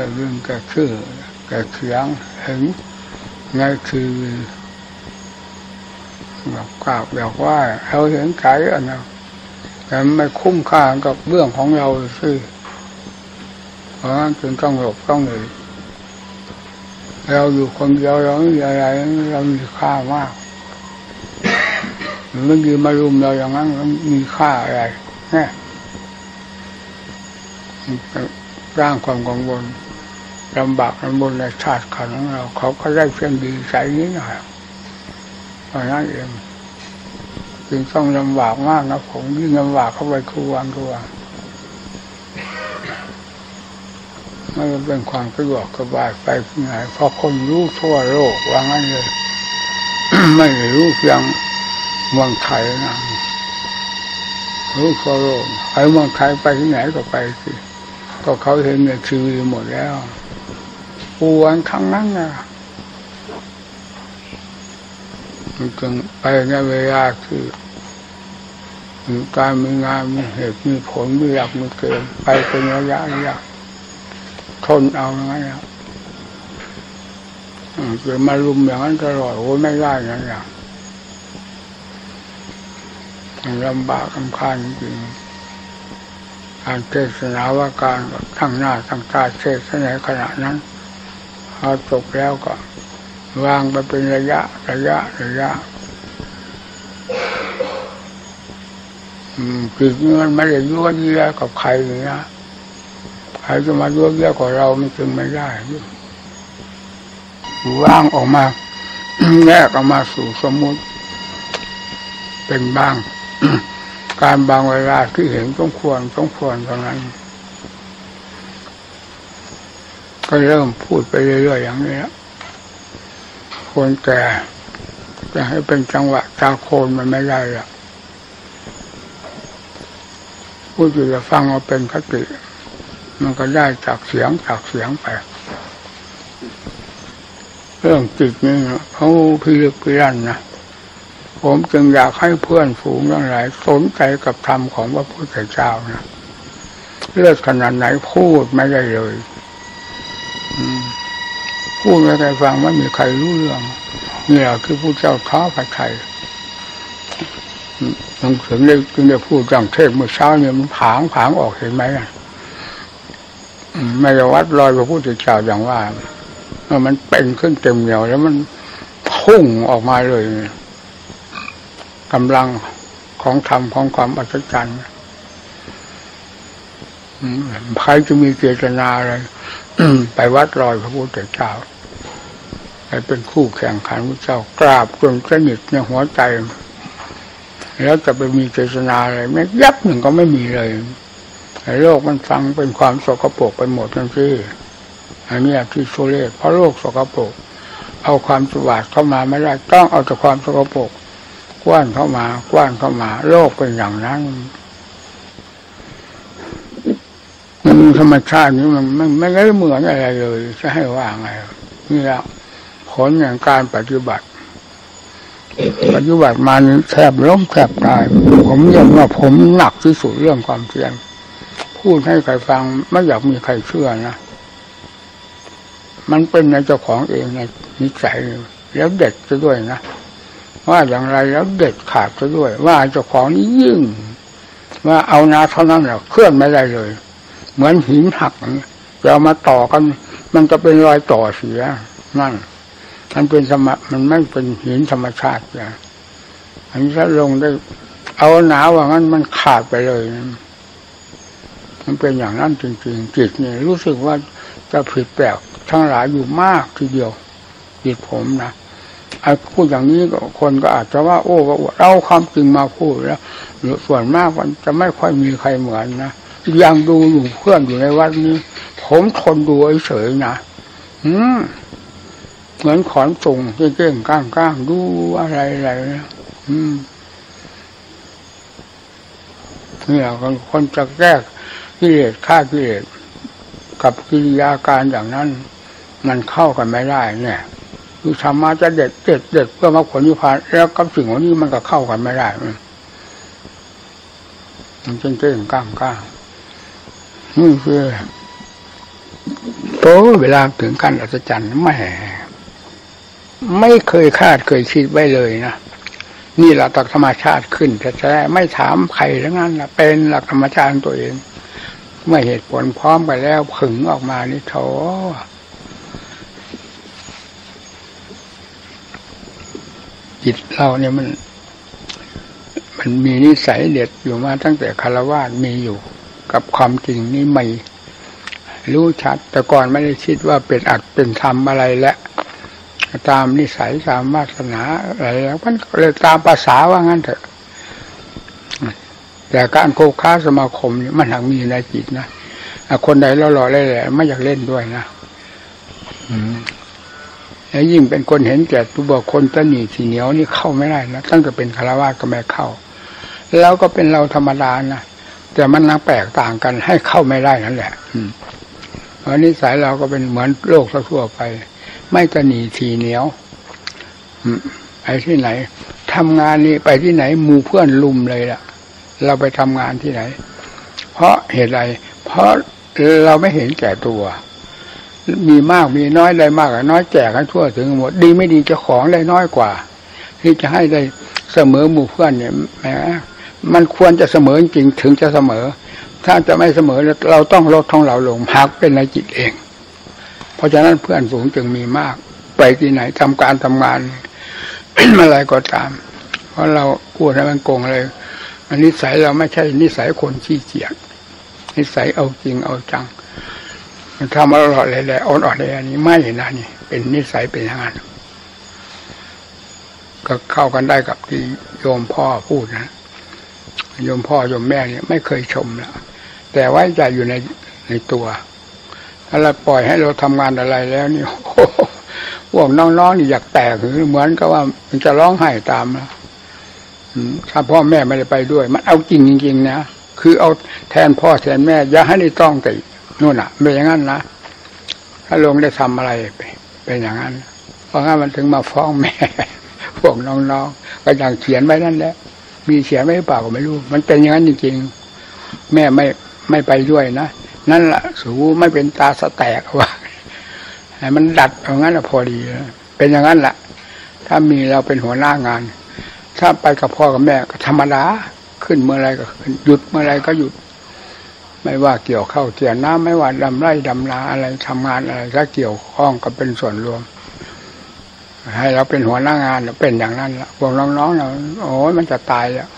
แต่เรื่องแกชื่อแกเขียงเห็นไงคือแบบกราบแบบว่าเราเห็นใจอันนั้นแต่ไม่คุ้มค่ากับเรื่องของเราสิเพราะนั้นจึงต้องหลบต้องหนีเราอยู่คนเดียวเราไม่มีอะไรเรามีค่ามากมันยืนมารุมเราอย่างนั้นมันมีค่าอะไรเนี่ยร่างความกังวล ลำบากลำบนในชาติขันของเรา เขาก็ได้เพียงดีใจนี้หน่อยเพราะนั้นเองจึงต้องลำบากมากนะผมยิ่งลำบากเข้าไปคุวันทุกวันไม่เป็นความสะดวกสบายไปที่ไหนเพราะคนรู้ทั่วโลกว่างั้นเลย ไม่รู้เพียงเมืองไทยนะรู้ทั่วโลกไปเมืองไทยไปที่ไหนก็ไปสิก็เขาเห็นในทีวีหมดแล้ว ปวนครั้งนั้นนะมันจึงไปในเวลาคือการมีงานมีเหตุมีผลมีหลักมีเกณฑ์ไปเป็นระยะระยะทนเอาอย่างนั้นนะเกิดมารุมอย่างนั้นตลอดโอ้ไม่ได้นะอย่างลำบากลำคาญจริงการเทศนาว่าการทั้งหน้าทั้งตาเทศในขณะนั้น พอจบแล้วก็ วางไปเป็นระยะ ระยะ ระยะจิตมันไม่ได้ยั่วเยี่ยกับใครเลยนะใครจะมายั่วเยี่ยกับเรามันจึงไม่ได้ว่างออกมาแยกออกมาสู่สมมุติเป็นบ้าง การบางเวลาที่เห็นต้องควรต้องควรตรงนั้น ก็เริ่มพูดไปเรื่อยๆอย่างนี้แล้วคนแก่จะให้เป็นจังหวะตาโคนมันไม่ได้ละพูดอยู่จะฟังเอาเป็นคติ มันก็ได้จากเสียงจากเสียงไป เรื่องจิตนี่เขาพิลึกพิลั่นนะผมจึงอยากให้เพื่อนฝูงทั้งหลายสนใจกับธรรมของพระพุทธเจ้านะเลือดขนาดไหนพูดไม่ได้เลย พูดไม่ใครฟังไม่มีใครรู้เรื่องนี่แหละคือผู้เจ้าท้อผัดไทยหนังสือได้จึงได้พูดจังเทศเมื่อเช้าเนี่ยมันผางผางออกเห็นไหมไม่วัดลอยพระพุทธเจ้าอย่างว่ามันเป็นขึ้นเต็มเหนียวแล้วมันพุ่งออกมาเลยกำลังของธรรมของความอัศจรรย์ใครจะมีเจตนาอะไร ไปวัดรอยพระพุทธเจ้าไปเป็นคู่แข่งขันพระเจ้ากราบจนสนิทในหัวใจ แล้วจะไปมีเจตนาอะไรแม้ยับหนึ่งก็ไม่มีเลยโลกมันฟังเป็นความสกปรกไปหมดทั้งที่อันนี้ที่โซเลตเพราะโลกสกปรกเอาความสวัสดเข้ามาไม่ได้ต้องเอาแต่ความสกปรกกว้านเข้ามากว้านเข้ามา โลกเป็นอย่างนั้น มันธรรมชาตินี้มันไม่ได้เหมือนอะไรเลย จะให้ว่าไงนี่แหละผลอย่างการปฏิบัติ ปฏิบัติมานี้แทบล้มแทบตาย ผมยังว่าผมหนักที่สุดเรื่องความเพียรพูดให้ใครฟังไม่อยากมีใครเชื่อนะมันเป็นในเจ้าของเองในนิสัยแล้วเด็ดจะด้วยนะว่าอย่างไรแล้วเด็ดขาดซะด้วย ว่าเจ้าของนี้ยิ่ง ว่าเอานาเท่านั้นแหละเคลื่อนไม่ได้เลย เหมือนหินหักจะเอามาต่อกัน มันจะเป็นรอยต่อเสียนั่นมันเป็นสมะมันไม่เป็นหินธรรมชาติอย่างอันนี้ถ้าลงได้ เอาหนาว่างั้นมันขาดไปเลย มันเป็นอย่างนั้นจริงๆ จิตเนี่ยรู้สึกว่าจะผิดแปลกทั้งหลายอยู่มากทีเดียวจิตผมนะไอ้พูดอย่างนี้คนก็อาจจะว่า โอ้ก็เราความจริงมาพูดแล้วส่วนมากมันจะไม่ค่อยมีใครเหมือนนะ ยังดูอยู่เพื่อนอยู่ในวัดนี้ ผมทนดูเฉยๆนะอืมเหมือนขอนส่งเก้งๆก้างก้างดูอะไรอะไรนะอืมเนี่ยคนจะแก้กิเลสฆ่ากิเลสกับกิริยาการอย่างนั้น มันเข้ากันไม่ได้ เนี่ยคือธรรมะจะเด็ดเด็ดเด็ดเพื่อมรรคผลนิพพานแล้วกับสิ่งเหล่านี้มันก็เข้ากันไม่ได้มันเจ๊งเจ๊งก้างก้าง นี่คือโป้เวลาถึงขั้นอัศจรรย์แหม่ไม่เคยคาดเคยคิดไว้เลยนะนี่หลักธรรมชาติขึ้นแท้ไม่ถามใครทั้งนั้นละเป็นหลักธรรมชาติตัวเอง เมื่อเหตุผลพร้อมไปแล้วผึ่งออกมานี่โถจิตเราเนี่ยมัน มันมีนิสัยเด็ดอยู่มาตั้งแต่คารวะมีอยู่ กับความจริงนี่ไม่รู้ชัด แต่ก่อนไม่ได้คิดว่าเป็นอักเป็นธรรมอะไรแล้วตามนิสัยตามวาสนาอะไรแล้วมันก็เลยตามภาษาว่างั้นเถอะ แต่การโคค้าสมาคมนี่มันหักมีในจิตนะคนใดหล่อๆเลยแหละไม่อยากเล่นด้วยนะแล้วยิ่งเป็นคนเห็นแก่ตัวบอกคนตนีสีเหนียวนี่เข้าไม่ได้นะตั้งแต่เป็นคารวะก็ไม่เข้า แล้วก็เป็นเราธรรมดานะ แต่มันนังแปลกต่างกันให้เข้าไม่ได้นั่นแหละอืมเพราะนิสัยเราก็เป็นเหมือนโลกทั่วไป ไม่จะหนีทีเหนียวไปที่ไหนทำงานนี่ไปที่ไหนมูเพื่อนลุมเลยล่ะ เราไปทำงานที่ไหน เพราะเหตุไรเพราะเราไม่เห็นแก่ตัว มีมากมีน้อยได้มากน้อยแจกกันทั่วถึงหมด ดีไม่ดีจะของได้น้อยกว่า ที่จะให้ได้เสมอหมู่เพื่อนเนี่ยแหม มันควรจะเสมอจริงถึงจะเสมอ ถ้าจะไม่เสมอเราต้องลดของเราลงพักเป็นในจิตเอง เพราะฉะนั้นเพื่อนฝูงจึงมีมาก ไปที่ไหนทำการทำงานเป็นอะไรก็ตาม เพราะเราพูดให้มันโกงเลยอันนิสัยเราไม่ใช่นิสัยคนขี้เกียจนิสัยเอาจริงเอาจัง มันทำอร่อยเลยแหละอ่อนๆเลยอันนี้ไม่นะนี่ เป็นนิสัยเป็นอย่างนั้นก็เข้ากันได้กับที่โยมพ่อพูดนะ โยมพ่อโยมแม่เนี่ยไม่เคยชมแล้วแต่ไว้ใจอยู่ในในตัวถ้าเราปล่อยให้เราทำงานอะไรแล้วนี่พวกน้องๆนี่อยากแตกหรือเหมือนกับว่ามันจะร้องไห้ตามนะถ้าพ่อแม่ไม่ได้ไปด้วย มันเอาจริงจริงๆนะคือเอาแทนพ่อแทนแม่ อย่าให้ได้ต้องตินู่นอะเป็นอย่างนั้นนะถ้าลงได้ทำอะไรเป็นอย่างนั้น เพราะงั้นมันถึงมาฟ้องแม่พวกน้องๆก็อย่างเขียนไว้นั่นแหละ มีเขียนไว้เปล่าก็ไม่รู้ มันเป็นอย่างนั้นจริงๆ แม่ไม่ไม่ไปด้วยนะ นั่นละสูไม่เป็นตาสแตกว่ามันดัดอย่างนั้นพอดี เป็นอย่างนั้นแหละถ้ามีเราเป็นหัวหน้างาน ถ้าไปกับพ่อกับแม่ก็ธรรมดาขึ้นเมื่อไรก็ขึ้นหยุดเมื่อไรก็หยุด ไม่ว่าเกี่ยวเข้าเกี่ยวน้ำไม่ว่าดำไร่ดำนาอะไรทำงานอะไรถ้าเกี่ยวข้องกับเป็นส่วนรวม ให้เราเป็นหัวหน้างานเป็นอย่างนั้นละพวกน้องๆเราโอ้ยมันจะตายแล้ว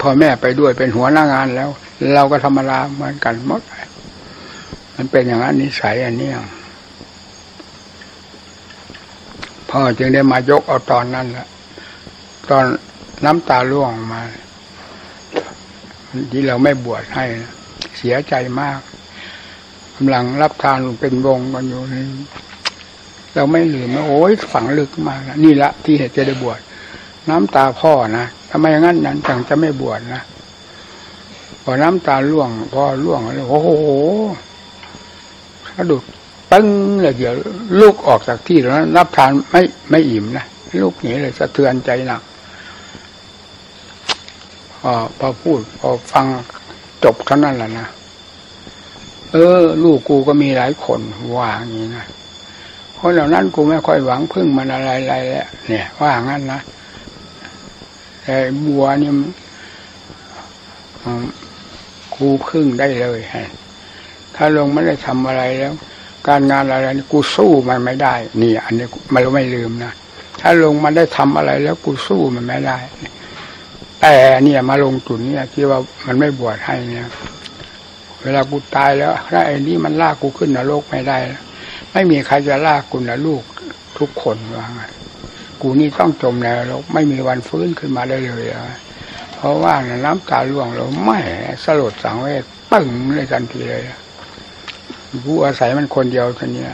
พ่อแม่ไปด้วยเป็นหัวหน้างานแล้ว เราก็ธรรมดาเหมือนกันหมดมันเป็นอย่างนั้นนิสัยอันนี้พ่อจึงได้มายกเอาตอนนั้นละตอนน้ำตาล่วงมา ที่เราไม่บวชให้เสียใจมากกำลังรับทานเป็นวงกันอยู่ เราไม่ลืมนะโอ้ยฝังลึกมากนะนี่ละที่เหตุจะได้บวชน้ำตาพ่อนะทำไมงั้นนั้นจังจะไม่บวชนะพอน้ำตาล่วงพอล่วงแล้วโอ้โหสะดุดปึ้งเลยเดี๋ยวลูกออกจากที่แล้วนับทานไม่ไม่อิ่มนะลูกหนีเลยสะเทือนใจหนักพอพอพูด พอฟังจบเท่านั้นแหละนะเออ ลูกกูก็มีหลายคนว่าอย่างนี้นะ คนเหล่านั้นกูไม่ค่อยหวังพึ่งมันอะไรอะไรแหละเนี่ยว่างั้นนะแต่บัวนี่กูพึ่งได้เลยฮะถ้าลงไม่ได้ทำอะไรแล้ว การงานอะไรนี่กูสู้มันไม่ได้ นี่ อันนี้มันไม่ลืมนะถ้าลงมันได้ทำอะไรแล้วกูสู้มันไม่ได้แต่เนี่ยมาลงจุดนี้ที่ว่ามันไม่บวชให้เนี่ย เวลากูตายแล้วถ้าไอ้นี่มันลากกูขึ้นนรกไม่ได้ ไม่มีใครจะลากกูนะลูกทุกคนว่างกูนี่ต้องจมแล้วไม่มีวันฟื้นขึ้นมาได้เลยเพราะว่าน้ำตาล่วงเราไม่สลดสังเวชปึ้งเลยทันทีเลยผู้อาศัยมันคนเดียวท่านี้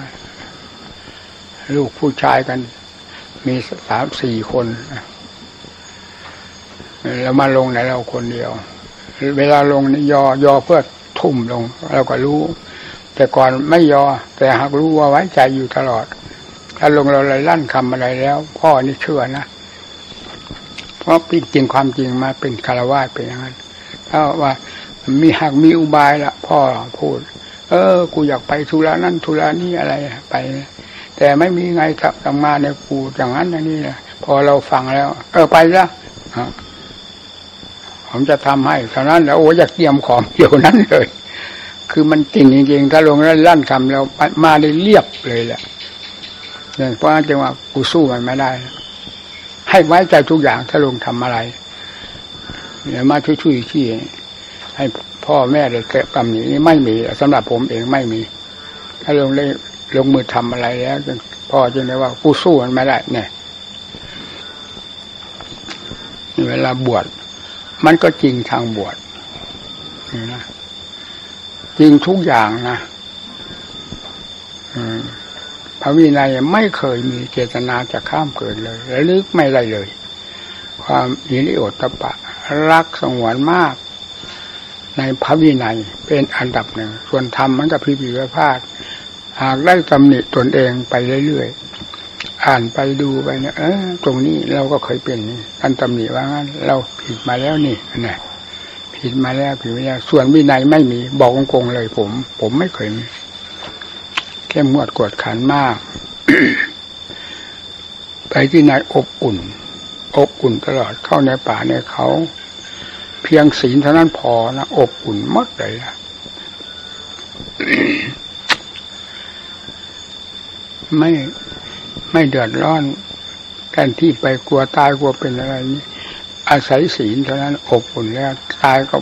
ลูกผู้ชายกัน มีสามสี่คนแล้วมาลงในเราคนเดียว เวลาลงนี่ยอยอเพื่อทุ่มลง เราก็รู้ แต่ก่อนไม่ยอ แต่หากรู้ว่าไว้ใจอยู่ตลอด ถ้าลงเราเลยลั่นคำอะไรแล้ว พ่อนี่เชื่อนะพราะจริงความจริงมาเป็นคารวะเป็นอย่างนั้นถ้าว่ามีหากมีอุบายละพ่อพูด เออ กูอยากไปธุระนั่นธุระนี่อะไรไป แต่ไม่มีไงครับทำงาในกูอย่างนั้นอย่างนี้นะพอเราฟังแล้ว เออไปละผมจะทำให้เท่านั้นแล้วโอ้อยากเตรียมของเดี๋ยวนั้นเลย คือมันจริงจริงๆถ้าลงแล้วลั่นคำแล้วมาได้เรียบเลยแหละเนี่ยเพราะนั้นจึงว่ากูสู้มันไม่ได้ ให้ไว้ใจทุกอย่างถ้าลงทำอะไรเนี่ยมาช่วยๆที่ให้พ่อแม่เลยเกิดกรรมนี้ไม่มีสำหรับผมเองไม่มี ถ้าลงเลยลงมือทำอะไรแล้วพ่อจึงได้ว่ากูสู้มันไม่ได้ เนี่ยเวลาบวชมันก็จริงทางบวชนี่นะ จริงทุกอย่างนะพระวินัยไม่เคยมีเจตนาจะข้ามเกินเลยและลึกไม่ได้เลย ความอิริโอตปะ รักสงวนมาก ในพระวินัยเป็นอันดับหนึ่ง ส่วนธรรมมันก็พิพิธภาพหากได้ตำหนิตนเองไปเรื่อยๆ อ่านไปดูไปเนี่ยตรงนี้เราก็เคยเป็นนี่อันตำหนิว่างั้น เราผิดมาแล้วนี่นะ ผิดมาแล้วผิดมาแล้วส่วนวินัยไม่มี บอกงงเลย ผม ผมไม่เคยเข้มงวดกวดขันมาก ไปที่ไหนอบอุ่น อบอุ่นตลอดเข้าในป่าในเขา เพียงศีลเท่านั้นพอนะอบอุ่นมดเลยนะไม่ไม่เดือดร้อนแทนที่ไปกลัวตายกลัวเป็นอะไรนี อาศัยศีลเท่านั้นอบอุ่นแล้วตายก็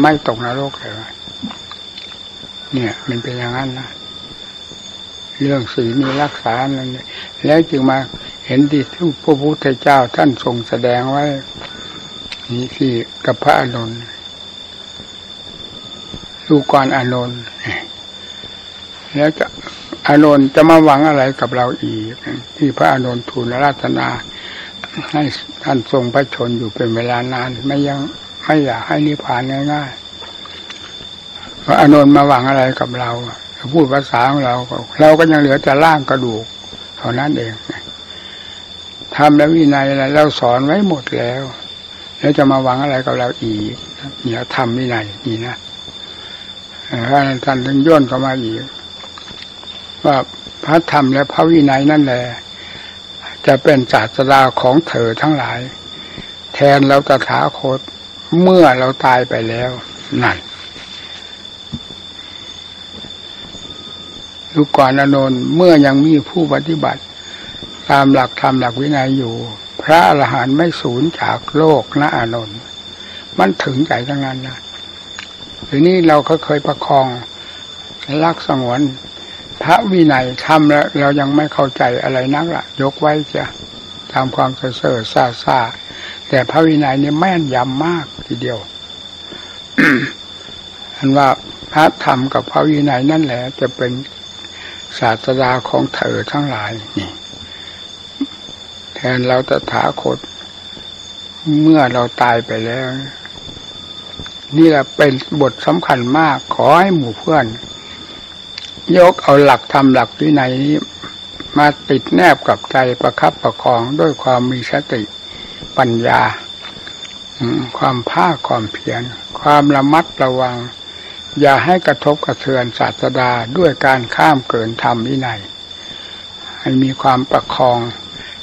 ไม่ตกนรกเลยเนี่ย มันเป็นอย่างนั้นนะเรื่องศีลมีรักษาอะไรแล้วจึงมาเห็นที่ทพระพุทธเจ้าท่านทรงแสดงไว้นี่ที่กับพระอานนท์ดูก่อนอานนท์แล้วจะอานนท์จะมาหวังอะไรกับเราอีก ที่พระอานนท์ทูลราตนา ให้ท่านทรงพระชนอยู่เป็นเวลานาน ไม่ยังไม่อยากให้นิพพานง่ายๆพระอานนท์มาหวังอะไรกับเราพูดภาษาของเราเราก็ยังเหลือแต่ร่างกระดูกเท่านั้นเองทำแล้ววินัยอะไรเราสอนไว้หมดแล้ว แล้วจะมาหวังอะไรกับเราอีกเนี่ยทำวินัยนี่นะท่านท่านถึงย่นเข้ามาอีกว่าพระธรรมและพระวินัยนั่นแหละ จะเป็นศาสดาของเธอทั้งหลาย แทนเราตถาคตเมื่อเราตายไปแล้วนั่นลูกก่อนอนนท์เมื่อยังมีผู้ปฏิบัติ ตามหลักธรรมหลักวินัยอยู่ พระอรหันต์ไม่สูญจากโลกนะอานนท์มันถึงใจทั้งนั้นนะทีนี้เราก็เคยประคองรักสงวน พระวินัยทำแล้วเรายังไม่เข้าใจอะไรนักละ่ะ ยกไว้จะทำความเสื่อเสื่อซาซาแต่พระวินัยนี่แม่นยำมากทีเดียวอันว่าพระธรรมกับพระวินัยนั่นแหละ จะเป็นศาสดาของเธอทั้งหลายนี่ แทนเราตถาคต เมื่อเราตายไปแล้ว นี่แหละเป็นบทสำคัญมากขอให้หมู่เพื่อน ยกเอาหลักธรรมหลักวินัยนี้ มาติดแนบกับใจประคับประคองด้วยความมีสติปัญญาความภาคความเพียรความระมัดระวัง อย่าให้กระทบกระเทือนศาสดาด้วยการข้ามเกินธรรมวินัยให้มีความประคอง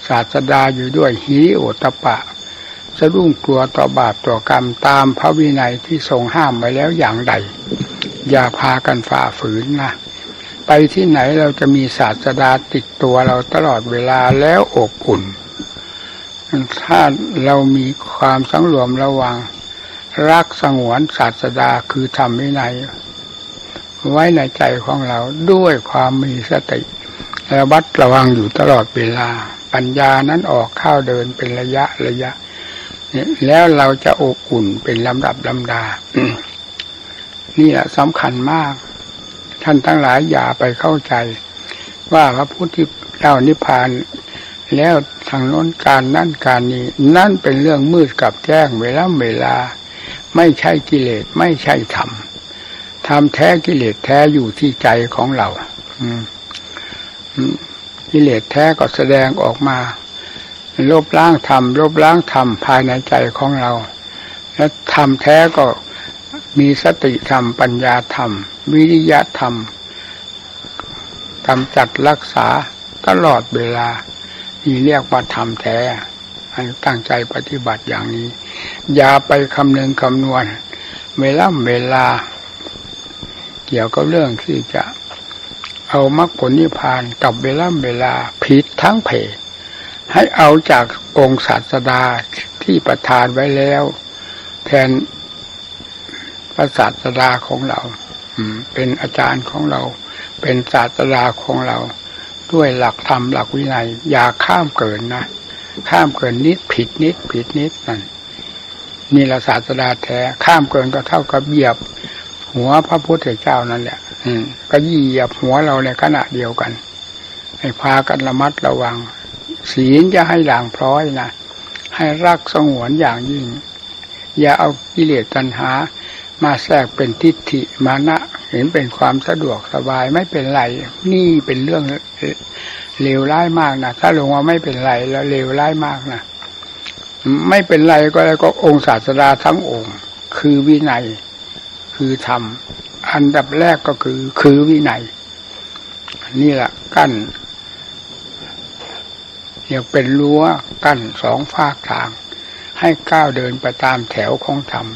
ศาสดาอยู่ด้วยหิริโอตปะสะดุ้งกลัวต่อบาปต่อกรรมตามพระวินัยที่ทรงห้ามไว้แล้วอย่างใด อย่าพากันฝ่าฝืนนะ ไปที่ไหนเราจะมีศาสดาติดตัวเราตลอดเวลาแล้วอบอุ่น ถ้าเรามีความสังรวมระวัง รักสงวนศาสดาคือธรรมวินัยไว้ในใจของเราด้วยความมีสติระวัดระวังอยู่ตลอดเวลา ปัญญานั้นออกข้าวเดินเป็นระยะระยะแล้วเราจะอบอุ่นเป็นลำดับลำดา นี่แหละสำคัญมาก ท่านทั้งหลายอย่าไปเข้าใจ ว่าพระพุทธเจ้านิพพาน แล้วทางโน้นการนั่นการนี้ นั่นเป็นเรื่องมืดกับแจ้งเวลาเวลา ไม่ใช่กิเลสไม่ใช่ธรรมธรรมแท้กิเลสแท้อยู่ที่ใจของเรากิเลสแท้ก็แสดงออกมาลบล้างธรรมลบล้างธรรมภายในใจของเรา และธรรมแท้ก็มีสติธรรมปัญญาธรรม วิริยะธรรมกำจัดรักษาตลอดเวลา นี่เรียกว่าธรรมแท้ให้ตั้งใจปฏิบัติอย่างนี้ อย่าไปคำนึงคำนวณ เวลาเวลา เกี่ยวกับเรื่องที่จะเอามรรคผลนิพพานกับเวลาเวลาผิดทั้งเพให้เอาจากองค์ศาสดาที่ประทานไว้แล้ว แทนพระศาสดาของเรา เป็นอาจารย์ของเรา เป็นศาสดาของเรา ด้วยหลักธรรมหลักวินัย อย่าข้ามเกินนะข้ามเกินนิดผิดนิดผิดนิดนั่นนี่ละศาสดาแท้ข้ามเกินก็เท่ากับเหยียบ หัวพระพุทธเจ้านั่นแหละ อืม ก็เหยียบหัวเราในขณะเดียวกันให้พากันระมัดระวัง ศีลจะให้ด่างพร้อยนะให้รักสงวนอย่างยิ่ง อย่าเอากิเลสตัณหา มาแทรกเป็นทิฏฐิมานะ เห็นเป็นความสะดวกสบายไม่เป็นไรนี่เป็นเรื่องเลวร้ายมากนะถ้าลงว่าไม่เป็นไรแล้วเลวร้ายมากนะไม่เป็นไรก็แล้วก็องค์ศาสดาทั้งองค์ คือวินัย คือธรรมอันดับแรกก็คือคือวินัย นี่แหละกั้นเรียกเป็นรั้วกั้นสองฝากทาง ให้ก้าวเดินไปตามแถวของธรรม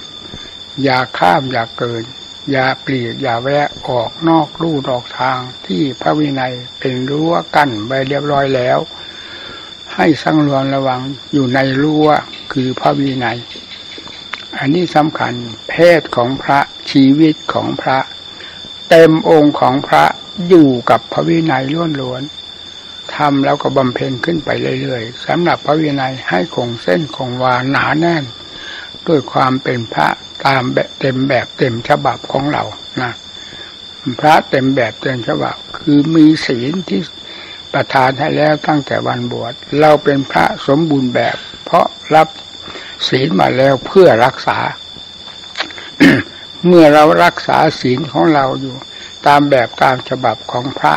อย่าข้ามอย่าเกิน อย่าปลีกอย่าแวะออกนอกลู่นอกทางที่พระวินัยเป็นรั้วกั้นไปเรียบร้อยแล้ว ให้สังรวมระวังอยู่ในรั้วคือพระวินัย อันนี้สำคัญเพศของพระชีวิตของพระ เต็มองค์ของพระอยู่กับพระวินัยล้วนทำแล้วก็บำเพ็ญขึ้นไปเรื่อยๆสำหรับพระวินัยให้คงเส้นคงวาหนาแน่น ด้วยความเป็นพระตามแบบเต็มแบบเต็มฉบับของเรานะพระเต็มแบบเต็มฉบับคือมีศีลที่ประทานให้แล้วตั้งแต่วันบวชเราเป็นพระสมบูรณ์แบบ เพราะรับศีลมาแล้วเพื่อรักษา เมื่อเรารักษาศีลของเราอยู่ ตามแบบตามฉบับของพระ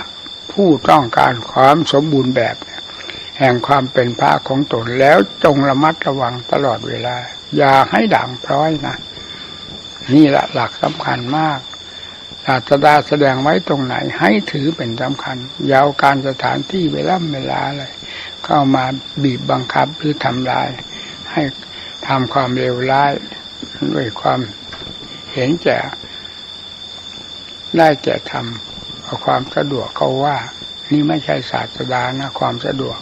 ผู้ต้องการความสมบูรณ์แบบ แห่งความเป็นพระของตนแล้วจงระมัดระวังตลอดเวลา อย่าให้ด่างพร้อยนะ นี่แหละหลักสำคัญมากศาสดาแสดงไว้ตรงไหน ให้ถือเป็นสำคัญยาวการสถานที่เวลาเวลาอะไรเข้ามาบีบบังคับหรือทำลาย ให้ทำความเลวร้ายด้วยความเห็นแก่ได้แก่ทำเอาความสะดวกเขาว่า นี่ไม่ใช่ศาสดานะ ความสะดวก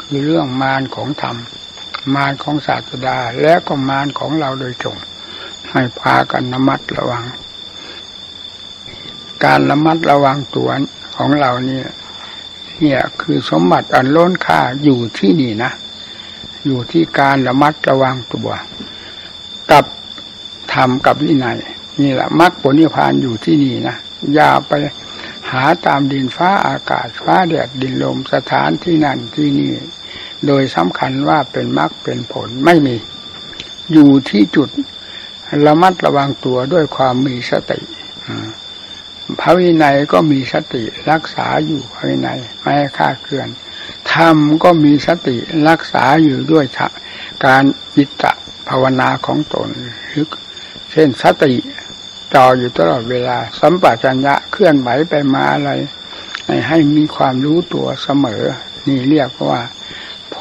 คือเรื่องมารของธรรม มารของศาสดาและก็มารของเราโดยตรงให้พากันระมัดระวัง การระมัดระวังตัวของเราเนี่ยเนี่ยคือสมบัติอันล้นค่าอยู่ที่นี่นะ อยู่ที่การระมัดระวังตัว กับธรรมกับวินัยนี่แหละมรรคผลนิพพานอยู่ที่นี่นะอย่าไปหาตามดินฟ้าอากาศฟ้าแดดดินลมสถานที่นั่นที่นี่ โดยสำคัญว่าเป็นมรรคเป็นผลไม่มี อยู่ที่จุดระมัดระวังตัวด้วยความมีสติพระวินัยก็มีสติรักษาอยู่พระวินัยไม่ให้คาดเคลื่อนธรรมก็มีสติรักษาอยู่ด้วยการจิตะภาวนาของตนเช่นสติจ่ออยู่ตลอดเวลา สัมปชัญญะเคลื่อนไหวไปมาอะไร ให้มีความรู้ตัวเสมอ นี่เรียกว่า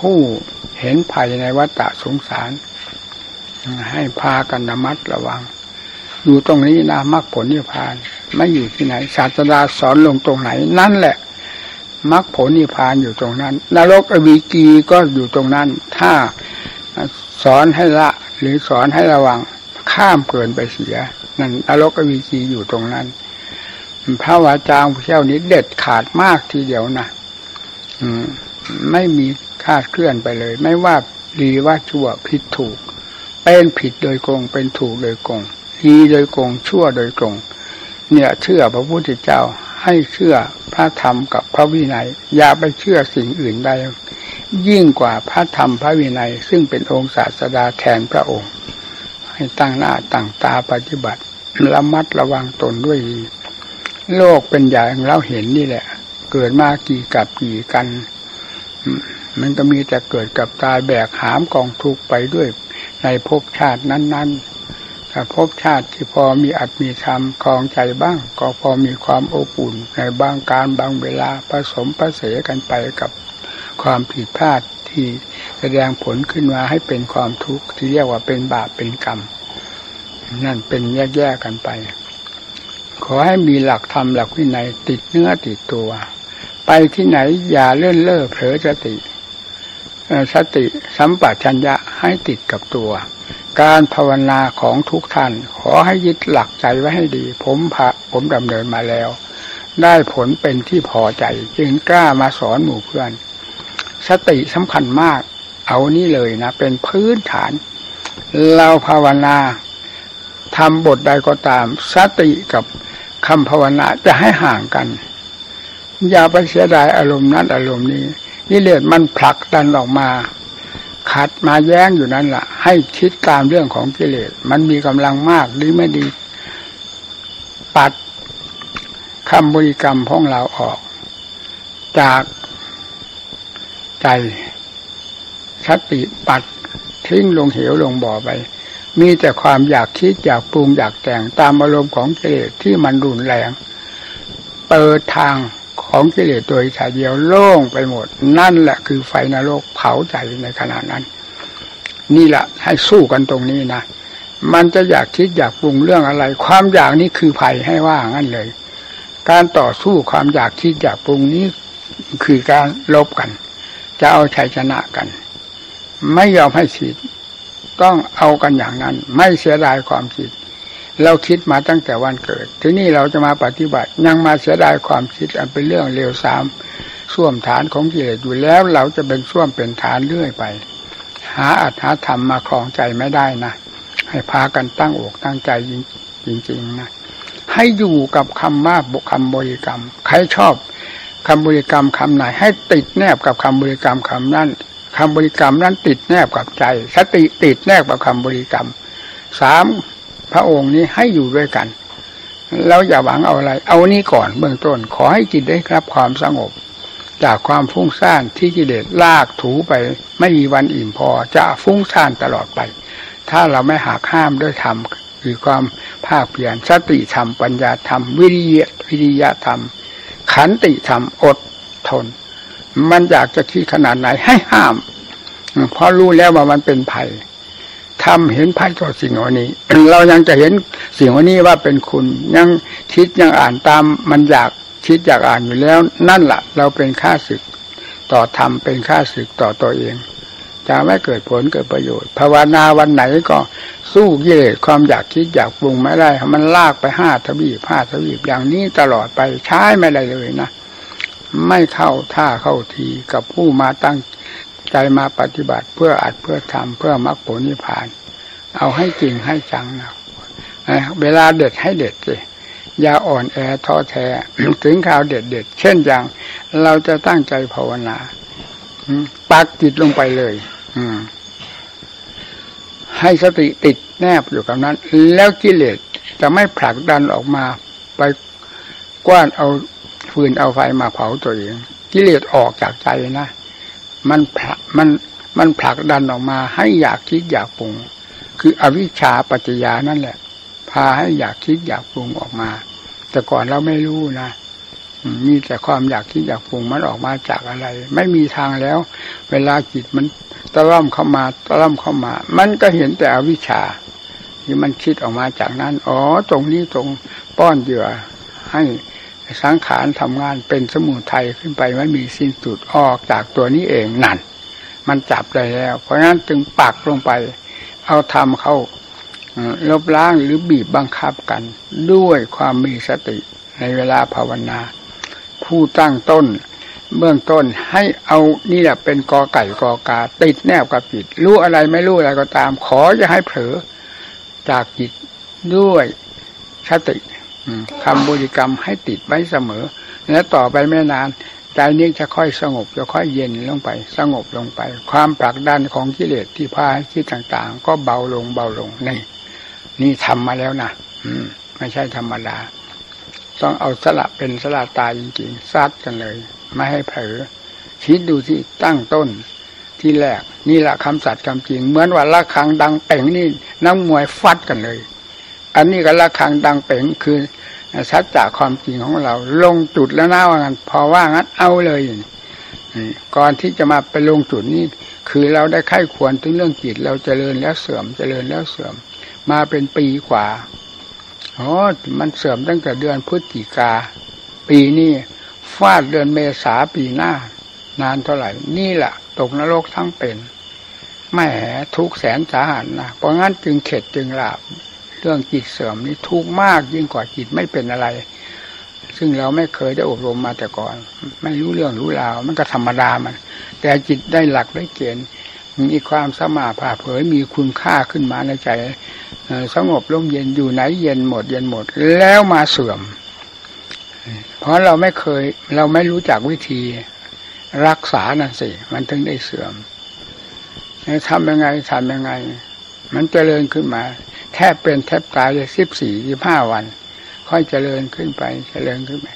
ผู้เห็นภัยในวัฏสงสาร ให้พากันระมัดระวัง อยู่ตรงนี้นะมรรคผลนิพพาน ไม่อยู่ที่ไหน ศาสดาสอนลงตรงไหน นั่นแหละมรรคผลนิพพานอยู่ตรงนั้น นรกอวีกีก็อยู่ตรงนั้น ถ้าสอนให้ละ หรือสอนให้ระวังข้ามเกินไปเสีย นั่นอรกอวีจีอยู่ตรงนั้น พระวาจาพระเจ้านี้เด็ดขาดมากทีเดียวนะอืมไม่มี คาดเคลื่อนไปเลย ไม่ว่าดีว่าชั่วผิดถูก เป็นผิดโดยกงเป็นถูกโดยกงดีโดยกงชั่วโดยกงเนี่ยเชื่อพระพุทธเจ้าให้เชื่อพระธรรมกับพระวินัย อย่าไปเชื่อสิ่งอื่นใดยิ่งกว่าพระธรรมพระวินัย ซึ่งเป็นองค์ศาสดาแทนพระองค์ ให้ตั้งหน้าตั้งตาปฏิบัติระมัดระวังตนด้วยดีโลกเป็นอย่างเราเห็นนี่แหละ เกิดมากี่กับกี่กัน มันก็มีแต่เกิดกับตายแบกหามกองทุกไปด้วย ในภพชาตินั้น ๆ ถ้าพชาติที่พอมีอัตมีธรรมคลองใจบ้าง ก็พอมีความอบอุ่นในบางการบางเวลาผสมประเสกันไปกับความผิดพลาดที่แสดงผลขึ้นมาให้เป็นความทุกข์ที่เรียกว่าเป็นบาปเป็นกรรม นั่นเป็นแยกๆกันไป ขอให้มีหลักธรรมหลักวินัยติดเนื้อติดตัว ไปที่ไหนอย่าเลื่อนเล่อเผลอสติ สติสัมปชัญญะให้ติดกับตัว การภาวนาของทุกท่าน ขอให้ยึดหลักใจไว้ให้ดี ผมพระผมดำเนินมาแล้ว ได้ผลเป็นที่พอใจจึงกล้ามาสอนหมู่เพื่อน สติสำคัญมาก เอานี่เลยนะ เป็นพื้นฐาน เราภาวนาทำบทใดก็ตาม สติกับคำภาวนาจะให้ห่างกัน อย่าไปเสียดายอารมณ์นั้นอารมณ์นี้ กิเลสมันผลักดันออกมา ขัดมาแย้งอยู่นั่นแหละให้คิดตามเรื่องของกิเลสมันมีกำลังมากหรือไม่ดี ปัดคำบริกรรมของเราออก จากใจสติปัดทิ้งลงเหวลงบ่อไป มีแต่ความอยากคิดอยากปรุงอยากแต่งตามอารมณ์ของกิเลสที่มันรุนแรง เปิดทาง ของกิเลสโดยถ่าเดียวโล่งไปหมด นั่นแหละคือไฟนรกเผาใจในขณะนั้น นี่แหละให้สู้กันตรงนี้นะมันจะอยากคิดอยากปรุงเรื่องอะไร ความอยากนี้คือภัยให้ว่างั้นเลย การต่อสู้ความอยากคิดอยากปรุงนี้คือการลบกัน จะเอาชัยชนะกัน ไม่ยอมให้คิด ต้องเอากันอย่างนั้น ไม่เสียดายความคิด เราคิดมาตั้งแต่วันเกิด ทีนี้เราจะมาปฏิบัติยังมาเสียดายความคิดอันเป็นเรื่องเลวทรามส้วมฐานของกิเลสอยู่แล้วเราจะเป็นส้วมเป็นฐานเรื่อยไป หาอัตหาธรรมมาคลองใจไม่ได้นะให้พากันตั้งอกตั้งใจจริงๆนะให้อยู่กับคำว่าบุคำบริกรรม ใครชอบคำบริกรรมคำไหน ให้ติดแนบกับคำบริกรรมคำนั้นคำบริกรรมนั้นติดแนบกับใจ สติติดแนบกับคำบริกรรมสาม พระองค์นี้ให้อยู่ด้วยกันเราอย่าหวังเอาอะไร เอานี้ก่อนเบื้องต้น ขอให้จิตได้รับความสงบ จากความฟุ้งซ่านที่กิเลสลากถูไป ไม่มีวันอิ่มพอจะฟุ้งซ่านตลอดไป ถ้าเราไม่หักห้ามด้วยธรรมคือความภาคเพียรสติธรรมปัญญาธรรม วิริยะวิริยะธรรม ขันติธรรมอดทน มันอยากจะคิดขนาดไหนให้ห้าม เพราะรู้แล้วว่ามันเป็นภัย ทำเห็นภัยต่อสิ่งเหล่านี้ เรายังจะเห็นสิ่งเหล่านี้ว่าเป็นคุณ ยังคิดยังอ่านตามมันอยากคิดอยากอ่านอยู่แล้ว นั่นแหละเราเป็นค่าศึก ต่อธรรมเป็นค่าศึกต่อตัวเองจะไม่เกิดผลเกิดประโยชน์ ภาวนาวันไหนก็สู้กิเลสความอยากคิดอยากปรุงไม่ได้ มันลากไปห้าทวีปห้าทวีปอย่างนี้ตลอดไปใช้ไม่ได้เลยนะ ไม่เข้าท่าเข้าทีกับผู้มาตั้ง ใจมาปฏิบัติเพื่ออัดเพื่อทำเพื่อมรรคผลนิพพาน เอาให้จริงให้จังนะเวลาเด็ดให้เด็ดเลยอย่าอ่อนแอท้อแท้ถึงข่าวเด็ดเด็ดเช่นอย่าง เราจะตั้งใจภาวนาปักจิตลงไปเลย อืม ให้สติติดแนบอยู่กับนั้น แล้วกิเลสจะไม่ผลักดันออกมา ไปกว้านเอาฟืนเอาไฟมาเผาตัวเองกิเลสออกจากใจนะ มันมันมันผลักดันออกมาให้อยากคิดอยากปรุง คืออวิชชาปัจจยานั่นแหละ พาให้อยากคิดอยากปรุงออกมา แต่ก่อนเราไม่รู้นะมีแต่ความอยากคิดอยากปรุงมันออกมาจากอะไร ไม่มีทางแล้ว เวลาจิตมันตะล่อมเข้ามาตะล่อมเข้ามา มันก็เห็นแต่อวิชชา ที่มันคิดออกมาจากนั้น อ๋อ ตรงนี้ตรงป้อนเหยื่อให้ สังขารทำงานเป็นสมุทัยขึ้นไปไม่มีสิ้นสุดออกจากตัวนี้เองนั่น มันจับได้แล้ว เพราะฉะนั้นจึงปักลงไป เอาทำเข้าลบล้างหรือบีบบังคับกัน ด้วยความมีสติในเวลาภาวนา ผู้ตั้งต้น เบื้องต้นให้เอานี่แหละเป็นกอไก่กอกา ติดแนบกับจิต รู้อะไรไม่รู้อะไรก็ตาม ขอจะให้เผลอจากจิตด้วยสติ คำบริกรรมให้ติดไว้เสมอ แล้วต่อไปไม่นาน ใจนี้จะค่อยสงบจะค่อยเย็นลงไป สงบลงไป ความผลักดันของกิเลสที่พาให้คิดต่างๆ ก็เบาลงเบาลงนี่นี่ทำมาแล้วนะอืม ไม่ใช่ธรรมดา ต้องเอาสละเป็นสละตายจริงๆซัดกันเลย ไม่ให้เผลอคิดดูที่ตั้งต้นที่แรก นี่แหละคำสัตย์คำจริง เหมือนว่าละครังดังเป่งนี่นักมวยฟัดกันเลย อันนี้ก็ระคังดังเป่งคือชัดจากความจริงของเรา ลงจุดแล้วนะว่างั้นพอว่างั้นเอาเลยก่อนที่จะมาไปลงจุดนี้ คือเราได้ไข้ควรถึงเรื่องจิตเราเจริญแล้วเสื่อมเจริญแล้วเสื่อม มาเป็นปีกว่าอ๋อมันเสื่อมตั้งแต่เดือนพฤศจิกา ปีนี้ฟาดเดือนเมษาปีหน้า นานเท่าไหร่ นี่แหละตกนรกทั้งเป็นแม่ทุกแสนสาหัสนะเพราะงั้นจึงเข็ดจึงหลาบ เรื่องจิตเสื่อมนี่ทุกมากยิ่งกว่าจิตไม่เป็นอะไร ซึ่งเราไม่เคยได้อบรมมาแต่ก่อน ไม่รู้เรื่องรู้ราว มันก็ธรรมดามัน แต่จิตได้หลักได้เกณฑ์มีความสมาผ่าเผยมีคุณค่าขึ้นมาในใจสงบร่มเย็นอยู่ไหนเย็นหมดเย็นหมดแล้วมาเสื่อม เพราะเราไม่เคย เราไม่รู้จักวิธีรักษานั่นสิ มันถึงได้เสื่อมทำยังไงทำยังไง มันเจริญขึ้นมา แทบเป็นแทบตายเลยสิบสี่สิบห้าวัน ค่อยเจริญขึ้นไปเจริญขึ้นไป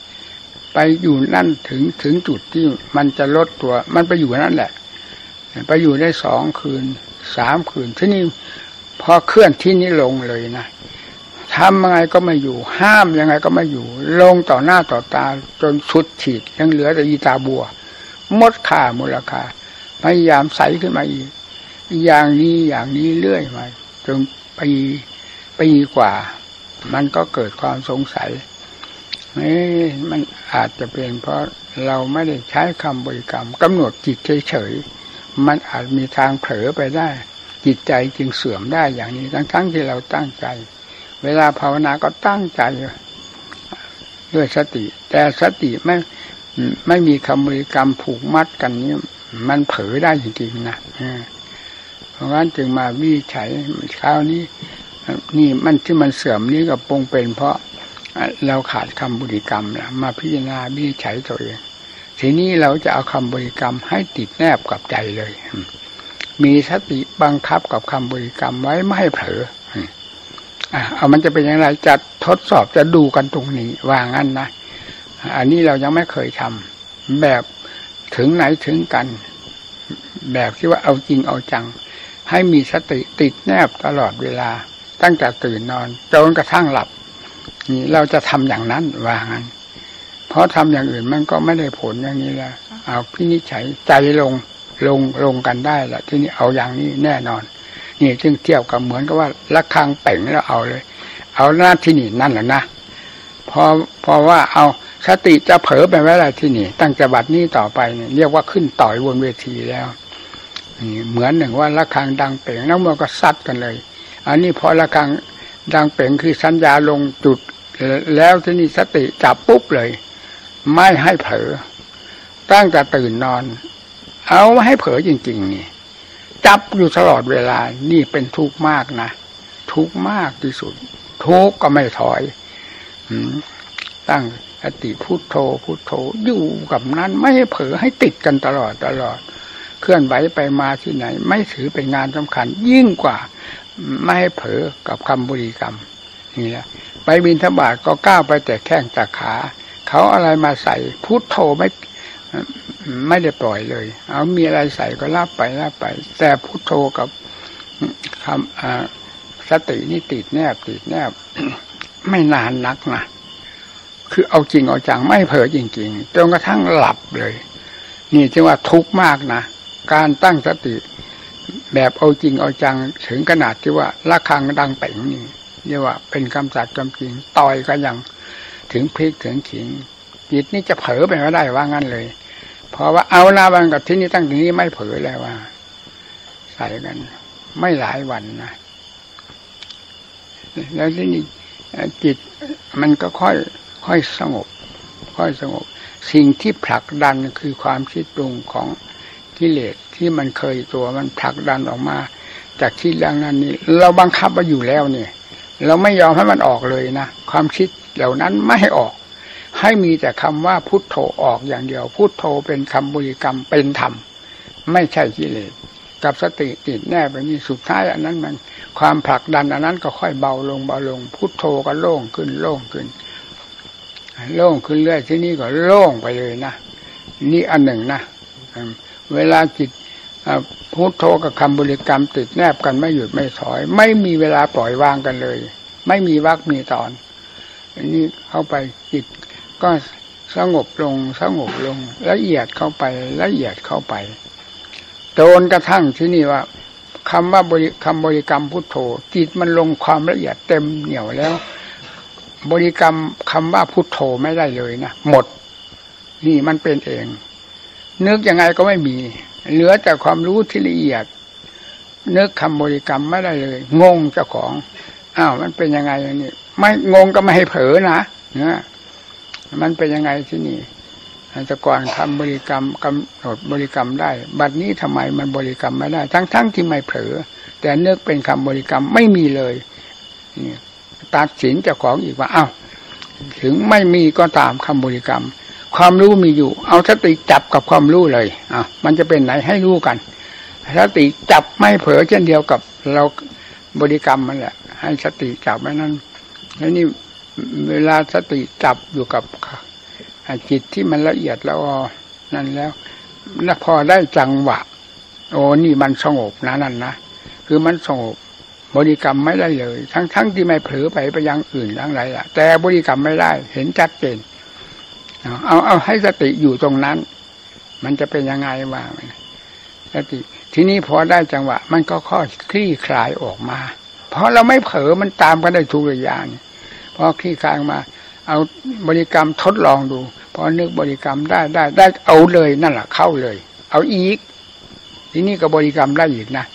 ไปอยู่นั่นถึงถึงจุดที่มันจะลดตัว มันไปอยู่นั่นแหละ ไปอยู่ได้สองคืนสามคืนที่นี่พอเคลื่อนที่นี้ลงเลยนะทำยังไงก็ไม่อยู่ ห้ามยังไงก็ไม่อยู่ ลงต่อหน้าต่อตาจนสุดฉีดยังเหลือแต่อีตาบัวมดค่ามูลค่าพยายามใสขึ้นมาอีก อย่างนี้อย่างนี้เรื่อยมาจน ปีปีกว่า มันก็เกิดความสงสัยเอ๊มันอาจจะเป็นเพราะเราไม่ได้ใช้คำบริกรรมกำหนดจิตเฉยๆมันอาจมีทางเผลอไปได้ จิตใจจึงเสื่อมได้อย่างนี้ ทั้งๆทที่เราตั้งใจ เวลาภาวนาก็ตั้งใจด้วยสติ แต่สติไม่ไม่มีคำบริกรรมผูกมัดกันนี้ มันเผลอได้จริงๆนะ เพราะงั้นจึงมาวิจัยเช้านี้ นี่มันที่มันเสื่อมนี้ก็ปงเป็นเพราะเราขาดคำบุริกรรมนะมาพิจารณาวิจัยตัวเอง ทีนี้เราจะเอาคำบริกรรมให้ติดแนบกับใจเลย มีสติบังคับกับคำบริกรรมไว้ไม่ให้เผลอเอามันจะเป็นอย่างไรจะทดสอบจะดูกันตรงนี้ว่างั้นนะอันนี้เรายังไม่เคยทำแบบถึงไหนถึงกัน แบบที่ว่าเอาจริงเอาจัง ให้มีสติติดแนบตลอดเวลา ตั้งแต่ตื่นนอนจนกระทั่งหลับ นี่เราจะทำอย่างนั้นวางั้น เพราะทำอย่างอื่นมันก็ไม่ได้ผลอย่างนี้ล้วเอาพินิจฉัยใจลงลงลงกันได้ละที่นี่เอาอย่างนี้แน่นอน นี่จึงเทียบกับเหมือนกับว่าละคังเป่งแล้วเอาเลย เอาหน้าที่นี่นั่นแหละนะพอพอว่าเอาสติจะเผลอไปไว้อะที่นี่ ตั้งจับัดนี้ต่อไปเนี่ยเรียกว่าขึ้นต่อยบนเวทีแล้ว เหมือนหนึ่งว่าระฆังดังเป่งแล้วมันก็ซัดกันเลย อันนี้พอระฆังดังเป่งคือสัญญาลงจุดแล้วที่นี่สติจับปุ๊บเลย ไม่ให้เผลอตั้งแต่ตื่นนอน เอาไม่ให้เผลอจริง ๆ นี่ จับอยู่ตลอดเวลา นี่เป็นทุกข์มากนะทุกข์มากที่สุด ทุกข์ก็ไม่ถอยตั้งสติพุโทโธพุโทโธอยู่กับนั้น ไม่ให้เผลอให้ติดกันตลอดตลอด เคลื่อนไหวไปมาที่ไหน ไม่ถือเป็นงานสำคัญ ยิ่งกว่าไม่ให้เผลอกับคำบุริกรรมนี่แหละไปบินธบาตก็ก้าวไปแต่แข้งจากขา เขาอะไรมาใส่พุทโธไม่ไม่ได้ปล่อยเลย เอามีอะไรใส่ก็รับไปรับไป แต่พุทโธกับคำสตินี่ติดแนบติดแนบ ไม่นานนักนะคือเอาจริงเอาจังไม่เผลอจริงๆจนกระทั่งหลับเลย นี่จึงว่าทุกข์มากนะ การตั้งสติ แบบเอาจริงเอาจังถึงขนาดที่ว่าละคังดังเป่งนี่เรียกว่าเป็นคำสัตย์คำจริงต่อยก็ยังถึงพลิกถึงขิงจิตนี่จะเผลอไปไม่ได้ว่างั้นเลย เพราะว่าเอาหน้าบังกับที่นี่ตั้งที่นี้ไม่เผลอแล้วว่า ใส่กัน ไม่หลายวันนะแล้วที่นี่จิตมันก็ค่อยค่อยสงบ ค่อยสงบ สิ่งที่ผลักดันคือความคิดปรุงของ กิเลสที่มันเคยตัวมันผลักดันออกมา จากที่แรงนั้นนี่เราบังคับมาอยู่แล้วเนี่ย เราไม่ยอมให้มันออกเลยนะความคิดเหล่านั้นไม่ให้ออก ให้มีแต่คำว่าพุทโธออกอย่างเดียว พุทโธเป็นคำบริกรรมเป็นธรรม ไม่ใช่กิเลสกับสติติดแน่ไปนี่สุดท้ายอันนั้นมันความผลักดันอันนั้นก็ค่อยเบาลงเบาลง พุทโธก็โล่งขึ้นโล่งขึ้น โล่งขึ้นเรื่อยที่นี่ก็โล่งไปเลยนะนี่อันหนึ่งนะ เวลาจิตพุทโธกับคำบริกรรมติดแนบกันไม่หยุดไม่ถอย ไม่มีเวลาปล่อยวางกันเลย ไม่มีวักมีตอนอันนี้เข้าไปจิตก็สงบลงสงบลง ละเอียดเข้าไปละเอียดเข้าไปโจนกระทั่งที่นี่ว่าคำว่าบริคำบริกรรมพุทโธ จิตมันลงความละเอียดเต็มเหนียวแล้ว บริกรรมคำว่าพุทโธไม่ได้เลยนะหมด นี่มันเป็นเอง นึกยังไงก็ไม่มี เหลือแต่ความรู้ที่ละเอียด นึกคำบริกรรมไม่ได้เลย งงเจ้าของอ้าวมันเป็นยังไงอย่างนี้ไม่งงก็ไม่ให้เผลอนะนะมันเป็นยังไงที่นี่แต่ก่อนคำบริกรรมกำหนดบริกรรมได้ บัดนี้ทำไมมันบริกรรมไม่ได้ ทั้งๆทที่ไม่เผลอแต่เนื้อเป็นคำบริกรรมไม่มีเลยนี่ตัดสินเจ้าของอีกว่าอ้าวถึงไม่มีก็ตามคำบริกรรม ความรู้มีอยู่ เอาสติจับกับความรู้เลยอะมันจะเป็นไหนให้รู้กันสติจับไม่เผลอเช่นเดียวกับเราบริกรรมมันแหละ ให้สติจับไว้นั่นแล้วนี่เวลาสติจับอยู่กับจิตที่มันละเอียดแล้วนั่นแล้วแล้วพอได้จังหวะ โอ้นี่มันสงบนะนั่นนะคือมันสงบบริกรรมไม่ได้เลย ทั้งทั้งที่ไม่เผลอไปไปยังอื่นทั้งหลายละแต่บริกรรมไม่ได้ เห็นชัดเจน เอาเอาให้สติอยู่ตรงนั้น มันจะเป็นยังไงว่าสติ ทีนี้พอได้จังหวะ มันก็ค่อยคลี่คลายออกมา เพราะเราไม่เผลอมันตามกันได้ทุกระยะพอคลี่คลายมา เอาบริกรรมทดลองดูพอนึกบริกรรมได้ได้ได้เอาเลยนั่นแหละเข้าเลย เอาอีก ทีนี้ก็บริกรรมได้อีกนะ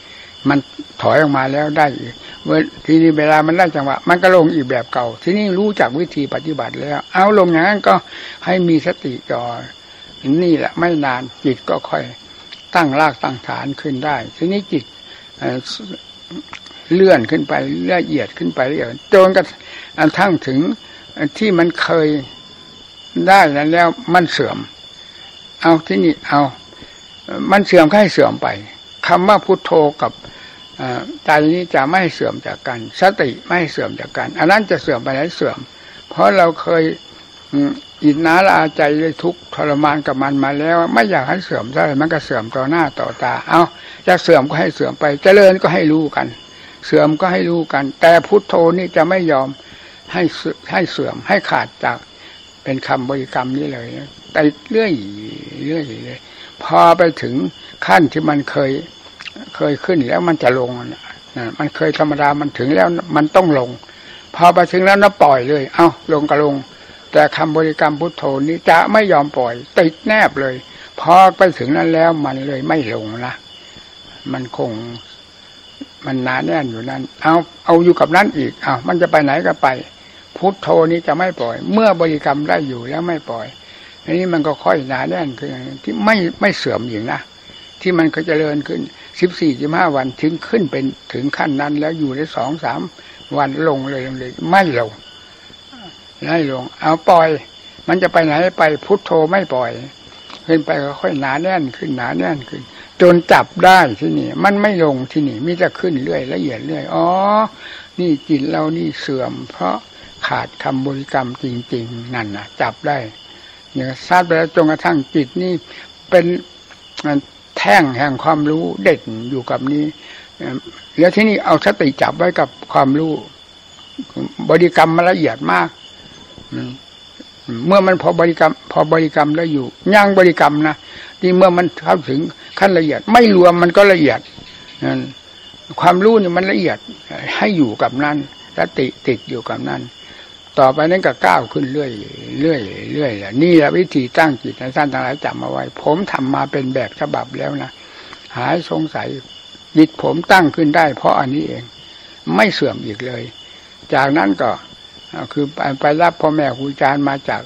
มันถอยออกมาแล้วได้อีกเทีนี้เวลามันได้จังหวะ มันก็ลงอีกแบบเก่า ทีนี้รู้จักวิธีปฏิบัติแล้ว เอาลงอย่างนั้นก็ให้มีสติจอนี่แหละไม่นานจิตก็ค่อยตั้งรากตั้งฐานขึ้นได้ ทีนี้จิตเลื่อนขึ้นไปละเอียดขึ้นไปละเอียดจนกระทั่งถึงที่มันเคยได้แล้วแล้วมันเสื่อม เอาที่นี่เอา มันเสื่อมก็ให้เสื่อมไป คำว่าพุทโธกับใจนี้จะไม่เสื่อมจากกัน สติไม่เสื่อมจากกัน อันนั้นจะเสื่อมไปไหนเสื่อม เพราะเราเคยอินนาลาใจด้วยทุกทรมานกับมันมาแล้ว ไม่อยากให้เสื่อมเท่าไรมันก็เสื่อมต่อหน้าต่อตา เอาจะเสื่อมก็ให้เสื่อมไปเจริญก็ให้รู้กัน เสื่อมก็ให้รู้กัน แต่พุทโธนี่จะไม่ยอมให้ให้เสื่อมให้ขาดจากเป็นคำบริกรรมนี้เลยไปเรื่อยเรื่อยเลยพอไปถึงขั้นที่มันเคย เคยขึ้นแล้วมันจะลงนะมันเคยธรรมดามันถึงแล้วมันต้องลง พอไปถึงแล้วนะปล่อยเลย เอา้าลงก็ลง แต่คำบริกรรมพุทโธนี้จะไม่ยอมปล่อย ติดแนบเลย พอไปถึงนั้นแล้วมันเลยไม่ลงนะมันคงมันหนาแน่นอยู่นั้น เอาเอาอยู่กับนั้นอีก เอามันจะไปไหนก็ไป พุทโธนี้จะไม่ปล่อย เมื่อบริกรรมได้อยู่แล้วไม่ปล่อยอันนี้มันก็ค่อยหนาแน่นขึ้นที่ไม่ไม่เสื่อมอย่างนะที่มันก็จเจริญขึ้น สิบสี่สิบห้าวันถึงขึ้นเป็นถึงขั้นนั้น แล้วอยู่ได้สองสามวันลงเลยเลยไม่ลงไม่ลง เอาปล่อย มันจะไปไหนไปพุทโธไม่ปล่อย ขึ้นไปก็ค่อยหนาแน่นขึ้นหนาแน่นขึ้น จนจับได้ที่นี่ มันไม่ลงที่นี่มิจะขึ้นเรื่อยละเอียดเรื่อยอ๋อ นี่จิตเรานี่เสื่อม เพราะขาดคำบริกรรมจริง ๆ นั่นนะจับได้เนี่ยทราบไปแล้วจนกระทั่งจิตนี่เป็น แท่งแห่งความรู้เด่นอยู่กับนี้แล้วที่นี่เอาสติจับไว้กับความรู้บริกรรมมันละเอียดมากเมื่อมันพอบริกรรม พอบริกรรมแล้วอยู่ย่างบริกรรมนะที่เมื่อมันเข้าถึงขั้นละเอียด ไม่รวมมันก็ละเอียดความรู้นี่มันละเอียดให้อยู่กับนั้นสติติดอยู่กับนั้น ต่อไปนั้นก็ก้าวขึ้นเรื่อยเรื่อยเรื่อยนี่แหละวิธีตั้งจิตในท่านทั้งหลายจำเอาไว้ ผมทำมาเป็นแบบฉบับแล้วนะหายสงสัยจิตผมตั้งขึ้นได้ เพราะอันนี้เอง ไม่เสื่อมอีกเลย จากนั้นก็คือไปไปรับพ่อแม่ครูอาจารย์มาจาก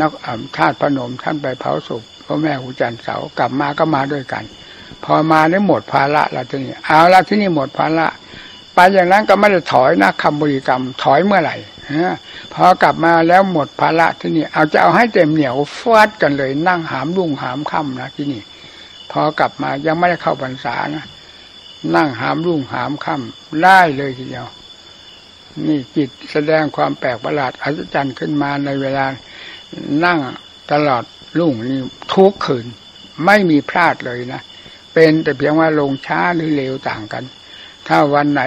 นักธาตุพนมท่านไปเผาศพพ่อแม่ครูอาจารย์เสากลับมาก็มาด้วยกัน พอมาได้หมดภาระแล้วที่นี่เอาละที่นี่หมดภาระไปอย่างนั้นก็ไม่ได้ถอยนะคำบริกรรมถอยเมื่อไหร่ พอกลับมาแล้วหมดภาระที่นี่เอาจะเอาให้เต็มเหนียวฟาดกันเลย นั่งหามรุ่งหามค่ำนะที่นี่ พอกลับมายังไม่ได้เข้าพรรษานะนั่งหามรุ่งหามค่ำได้เลยทีเดียว นี่จิตแสดงความแปลกประหลาดอัศจรรย์ขึ้นมาในเวลา นั่งตลอดรุ่งนี่ทุกคืนไม่มีพลาดเลยนะเป็นแต่เพียงว่าลงช้าหรือเร็วต่างกัน ถ้าวันไหน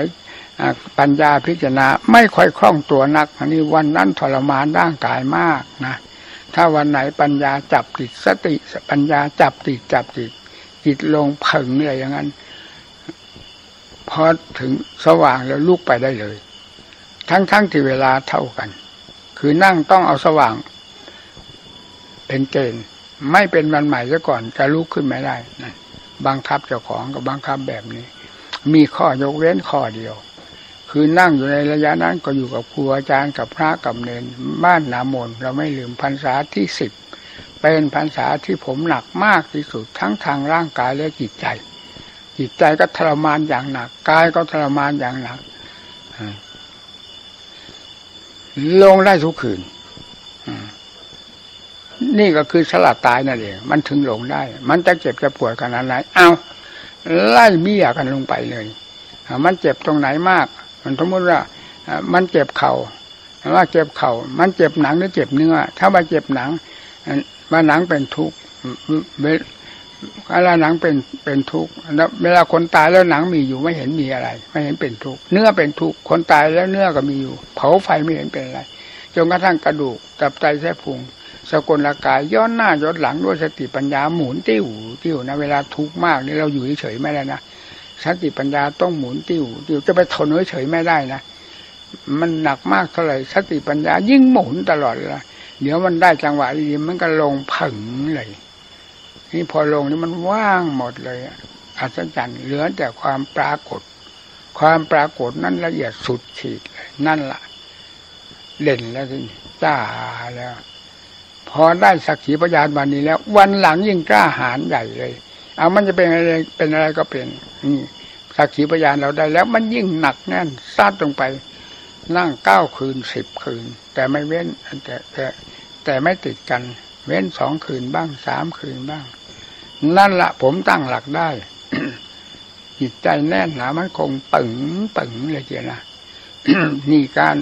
ปัญญาพิจารณาไม่ค่อยคล่องตัวนัก อันนี้วันนั้นทรมานร่างกายมากนะ ถ้าวันไหนปัญญาจับติดสติปัญญาจับติดจับติดจิตลงผึ่งอะไรอย่างนั้นพอถึงสว่างแล้วลุกไปได้เลย ทั้งๆทที่เวลาเท่ากัน คือนั่งต้องเอาสว่าง เป็นเกณฑ์ไม่เป็นวันใหม่ซะก่อนจะลุกขึ้นไม่ได้นั่นบังคับเจ้าของกับบังคับแบบนี้ มีข้อยกเว้นข้อเดียว คือนั่งอยู่ในระยะนั้นก็อยู่กับครูอาจารย์กับพระกับเนนบ้านนามนเราไม่ลืมพรรษาที่สิบเป็นพรรษาที่ผมหนักมากที่สุดทั้งทางร่างกายและจิตใจ จิตใจก็ทรมานอย่างหนักกายก็ทรมานอย่างหนักลงได้ทุกคืนนี่ก็คือสลัดตายนั่นเองมันถึงลงได้ มันจะเจ็บจะปวดขนาดไหนเอาไล่เบี้ยกันลงไปเลยมันเจ็บตรงไหนมาก มันสมมติว่ามันเจ็บเขา่าว่าเจ็บเขา่ามันเจ็บหนังหรือเจ็บเนื้อ ถ้าว่าเจ็บหนังว่าหนังเป็นทุกข์เวลาหนังเป็นเป็นทุกข์เวลาคนตายแล้วหนังมีอยู่ไม่เห็นมีอะไร ไม่เห็นเป็นทุกข์เนื้อเป็นทุกข์คนตายแล้วเนื้อก็มีอยู่ เผาไฟไม่เห็นเป็นอะไรจนกระทั่งกระดูกตับไตแส้พุงสกลกายย้อนหน้าย้อนหลังด้วยสติปัญญาหมุนติ้วติ้วนะเวลาทุกข์มากนี่เราอยู่เฉยไม่ได้นะ สติปัญญาต้องหมุนติ้วติ้วจะไปทนเฉยไม่ได้นะมันหนักมากเท่าไหร่สติปัญญายิ่งหมุนตลอดเลยเดี๋ยวมันได้จังหวะดีมันก็ลงผึ่งเลยนี่พอลงนี่มันว่างหมดเลยอัศจรรย์เหลือแต่ความปรากฏ ความปรากฏนั้นละเอียดสุดขีดเลยนั่นละ่ะเด่นแล้วสิจ้าแล้ว พอได้สักขีพยานวันนี้แล้ว วันหลังยิ่งกล้าหาญใหญ่เลย เอามันจะเป็นอะไรเป็นอะไรก็เป็นนี่สักขีพยานเราได้แล้วมันยิ่งหนักแน่นซัดลงไป นั่งเก้าคืนสิบคืน แต่ไม่เว้นแต่แต่แต่ไม่ติดกัน เว้นสองคืนบ้างสามคืนบ้าง นั่นละผมตั้งหลักได้จิตใจแน่นหนามันคงปึงปึงเลยเจียนะนี่การ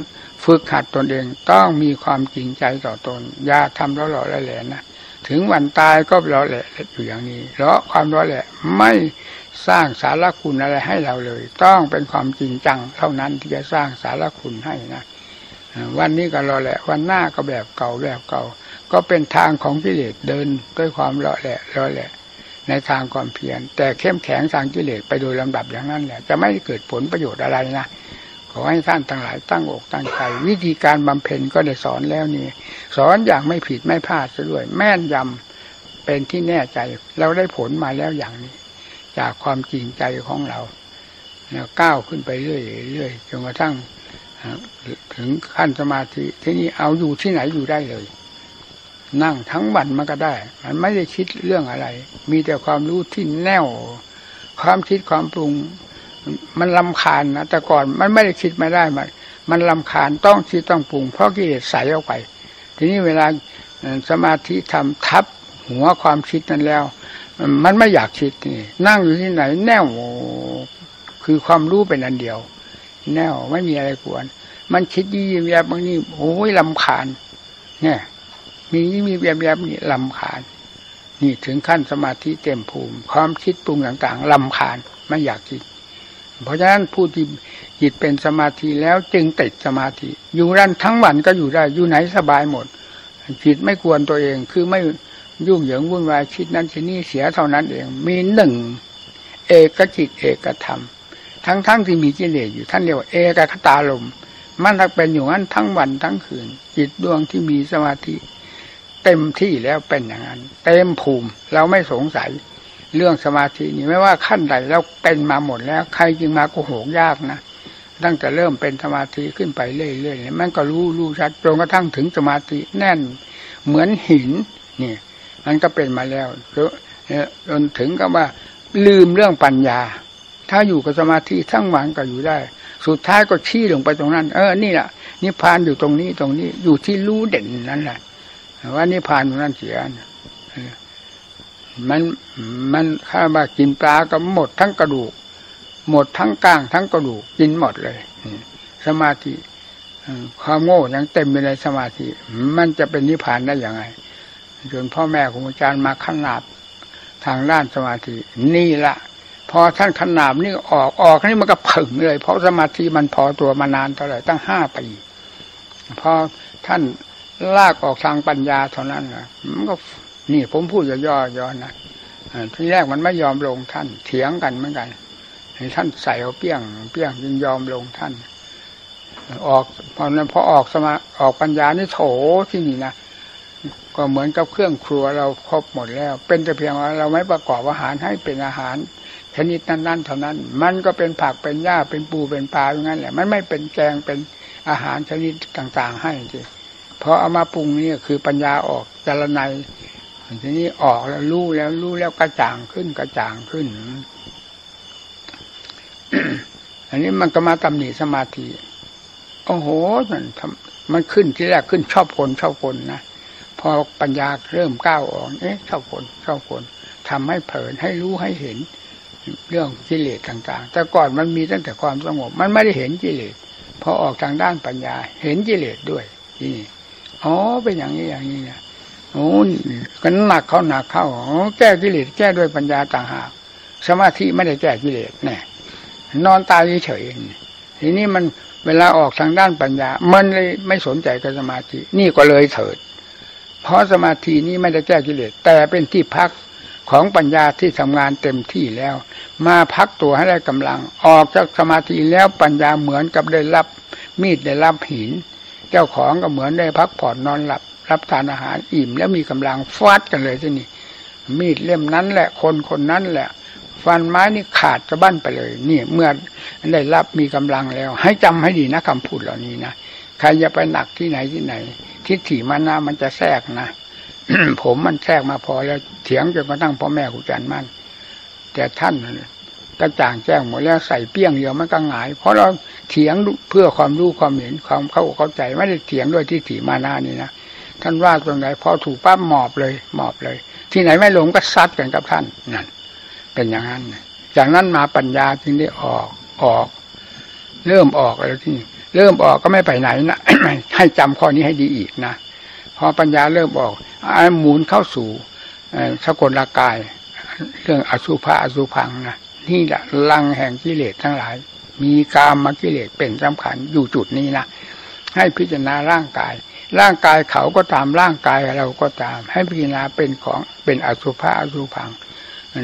ฝึกหัดตนเองต้องมีความจริงใจต่อตนอย่าทำแล้อหล่อแหลนะ ถึงวันตายก็ล้อแหละอยู่อย่างนี้เพราะความล้อแหละไม่สร้างสารคุณอะไรให้เราเลย ต้องเป็นความจริงจัง เท่านั้นที่จะสร้างสารคุณให้นะวันนี้ก็รอแหละ วันหน้าก็แบบเก่าแบบเก่า ก็เป็นทางของกิเลสเดินด้วยความรอแหละรอแหละ ในทางความเพียรแต่เข้มแข็งทางกิเลสไปโดยลำดับอย่างนั้นแหละจะไม่เกิดผลประโยชน์อะไรนะ ขอให้ท่านทั้งหลายตั้งอกตั้งใจวิธีการบำเพ็ญก็ได้สอนแล้วนี่ สอนอย่างไม่ผิดไม่พลาดซะด้วย แม่นยำเป็นที่แน่ใจ เราได้ผลมาแล้วอย่างนี้ จากความจริงใจของเราแล้วก้าวขึ้นไปเรื่อยเรื่อยจนกระทั่งถึงขั้นสมาธิที่นี่เอาอยู่ที่ไหนอยู่ได้เลย นั่งทั้งวันมันก็ได้ มันไม่ได้คิดเรื่องอะไร มีแต่ความรู้ที่แน่วความคิดความปรุง มันลำคาญนะแต่ก่อนมันไม่ได้คิดไม่ได้มันมันลำคาญต้องคิดต้องปรุง เพราะกิเลสใส่ออกไป ทีนี้เวลาสมาธิทำทับหัวความคิดนั้นแล้ว มันไม่อยากคิดนี่นั่งอยู่ที่ไหน แน่วคือความรู้เป็นอันเดียว แน่วไม่มีอะไรกวน มันคิดยี่แยบบางนี่โอ้ยลำคาญ เนี่ย มียี่มีแยบแยบนี่ลำคาญ นี่ถึงขั้นสมาธิเต็มภูมิ ความคิดปรุงต่างๆลำคาญไม่อยากคิด เพราะฉะนั้นผู้ที่จิตเป็นสมาธิแล้วจึงติดสมาธิ อยู่รันทั้งวันก็อยู่ได้อยู่ไหนสบายหมด จิตไม่กวนตัวเองคือไม่ยุ่งเหยิงวุ่นวายคิดนั้นคิดนี้เสียเท่านั้นเอง มีหนึ่งเอกจิตเอกธรรม ทั้งทั้งที่มีกิเลสอยู่ท่านเรียกว่าเอกคตาลม มันเป็นอยู่นั้นทั้งวันทั้งคืน จิตดวงที่มีสมาธิ เต็มที่แล้วเป็นอย่างนั้น เต็มภูมิเราไม่สงสัย เรื่องสมาธินี่ไม่ว่าขั้นใดแล้วเป็นมาหมดแล้ว ใครจึงมาก็โหกยากนะตั้งแต่เริ่มเป็นสมาธิขึ้นไปเรื่อยๆมันก็รู้รู้ชัดจนกระทั่งถึงสมาธิแน่นเหมือนหินนี่มันก็เป็นมาแล้วจนถึงกับว่า ลืมเรื่องปัญญา ถ้าอยู่กับสมาธิทั้งวันก็อยู่ได้ สุดท้ายก็ชี้ลงไปตรงนั้น เออนี่แหละนิพพานอยู่ตรงนี้ตรงนี้อยู่ที่รู้เด่นนั่นแหละว่านิพพานตรงนั้นเสีย มันมันข้าว่ากินปลาก็หมดทั้งกระดูก หมดทั้งก้างทั้งกระดูกกินหมดเลยสมาธิความโง่ยังเต็มไปในสมาธิ มันจะเป็นนิพพานได้อย่างไงจนพ่อแม่ครูอาจารย์มาขนาดทางด้านสมาธิ นี่ละพอท่านขนาบนี่ออกออกนี่มันก็ผึ่งเลย เพราะสมาธิมันพอตัวมานานเท่าไหร่ตั้งห้าปีพอท่านลากออกทางปัญญาเท่านั้นนะมันก็ นี่ผมพูดย่อๆย้อนนะทีแรกมันไม่ยอมลงท่าน เถียงกันเหมือนกันท่านใส่เอาเปี้ยง เปี้ยงยิงยอมลงท่าน ออกพอนั้นพอออกสมาออกปัญญานี่โถที่นี่นะก็เหมือนกับเครื่องครัวเราครบหมดแล้ว เป็นแต่เพียงว่าเราไม่ประกอบอาหารให้เป็นอาหารชนิดนั้นๆเท่านั้น มันก็เป็นผักเป็นหญ้าเป็นปูเป็นปลาอย่างนั้นแหละมันไม่เป็นแกงเป็นอาหารชนิดต่างๆให้ทีพอเอามาปรุงนี่คือปัญญาออกจารณัย ทีนี้ออกแล้วรู้แล้วรู้แล้วกระจ่างขึ้นกระจ่างขึ้น อันนี้มันก็มาตำหนิสมาธิโอ้โหมันมันขึ้นที่แรกขึ้นชอบคนชอบคนนะพอปัญญาเริ่มก้าวออกเอ๊ะชอบคนชอบคนทำให้เผินให้รู้ให้เห็นเรื่องกิเลสต่าง ๆ แต่ก่อนมันมีตั้งแต่ความสงบ มันไม่ได้เห็นกิเลสพอออกทางด้านปัญญา เห็นกิเลสด้วยนี่อ๋อเป็นอย่างนี้อย่างนี้นะ โอ้ยก็หนักเข้าหนักเข้าแก้กิเลสแก้ด้วยปัญญาต่างหากสมาธิไม่ได้แก้กิเลสแน่นอนตายเฉยทีนี้มันเวลาออกทางด้านปัญญา มันเลยไม่สนใจกับสมาธิ นี่ก็เลยเถิด เพราะสมาธินี้ไม่ได้แก้กิเลสแต่เป็นที่พักของปัญญาที่ทำงานเต็มที่แล้ว มาพักตัวให้ได้กำลัง ออกจากสมาธิแล้วปัญญาเหมือนกับได้รับมีดได้รับหิน เจ้าของก็เหมือนได้พักผ่อนนอนหลับ รับทานอาหารอิ่มแล้วมีกำลังฟาดกันเลยที่นี่ มีดเล่มนั้นแหละคนคนนั้นแหละ ฟันไม้นี่ขาดจะบั้นไปเลยนี่เมื่อได้รับมีกำลังแล้ว ให้จำให้ดีนะคำพูดเหล่านี้นะใครจะไปหนักที่ไหนที่ไหน ทิฏฐิมานามันจะแทรกนะผมมันแทรกมาพอแล้วเถียงจนกระทั่งพ่อแม่ครูจันมั่นแต่ท่านกระจ่างแจ้งหมดแล้วใส่เปี้ยงเดียวมันก็หงาย เพราะเราเถียงเพื่อความรู้ความเห็นความเข้าเข้าใจไม่ได้เถียงด้วยที่ถีมานานี่นะ ท่านว่าตรงไหนพอถูกปั๊บหมอบเลย หมอบเลย ที่ไหนไม่หลงก็ซัดกันกับท่านนั่นเป็นอย่างนั้นจากนั้นมาปัญญาจึงได้ออกออก เริ่มออกแล้วที่ เริ่มออกก็ไม่ไปไหนนะให้จำข้อนี้ให้ดีอีกนะพอปัญญาเริ่มออกหมุนเข้าสู่สกลกาย เรื่องอสุภะอสุพังนะนี่แหละลังแห่งกิเลสทั้งหลาย มีกามมากิเลสเป็นสำคัญอยู่จุดนี้นะให้พิจารณาร่างกาย ร่างกายเขาก็ตามร่างกายเราก็ตาม ให้พิจารณาเป็นของเป็นอสุภะอสุพัง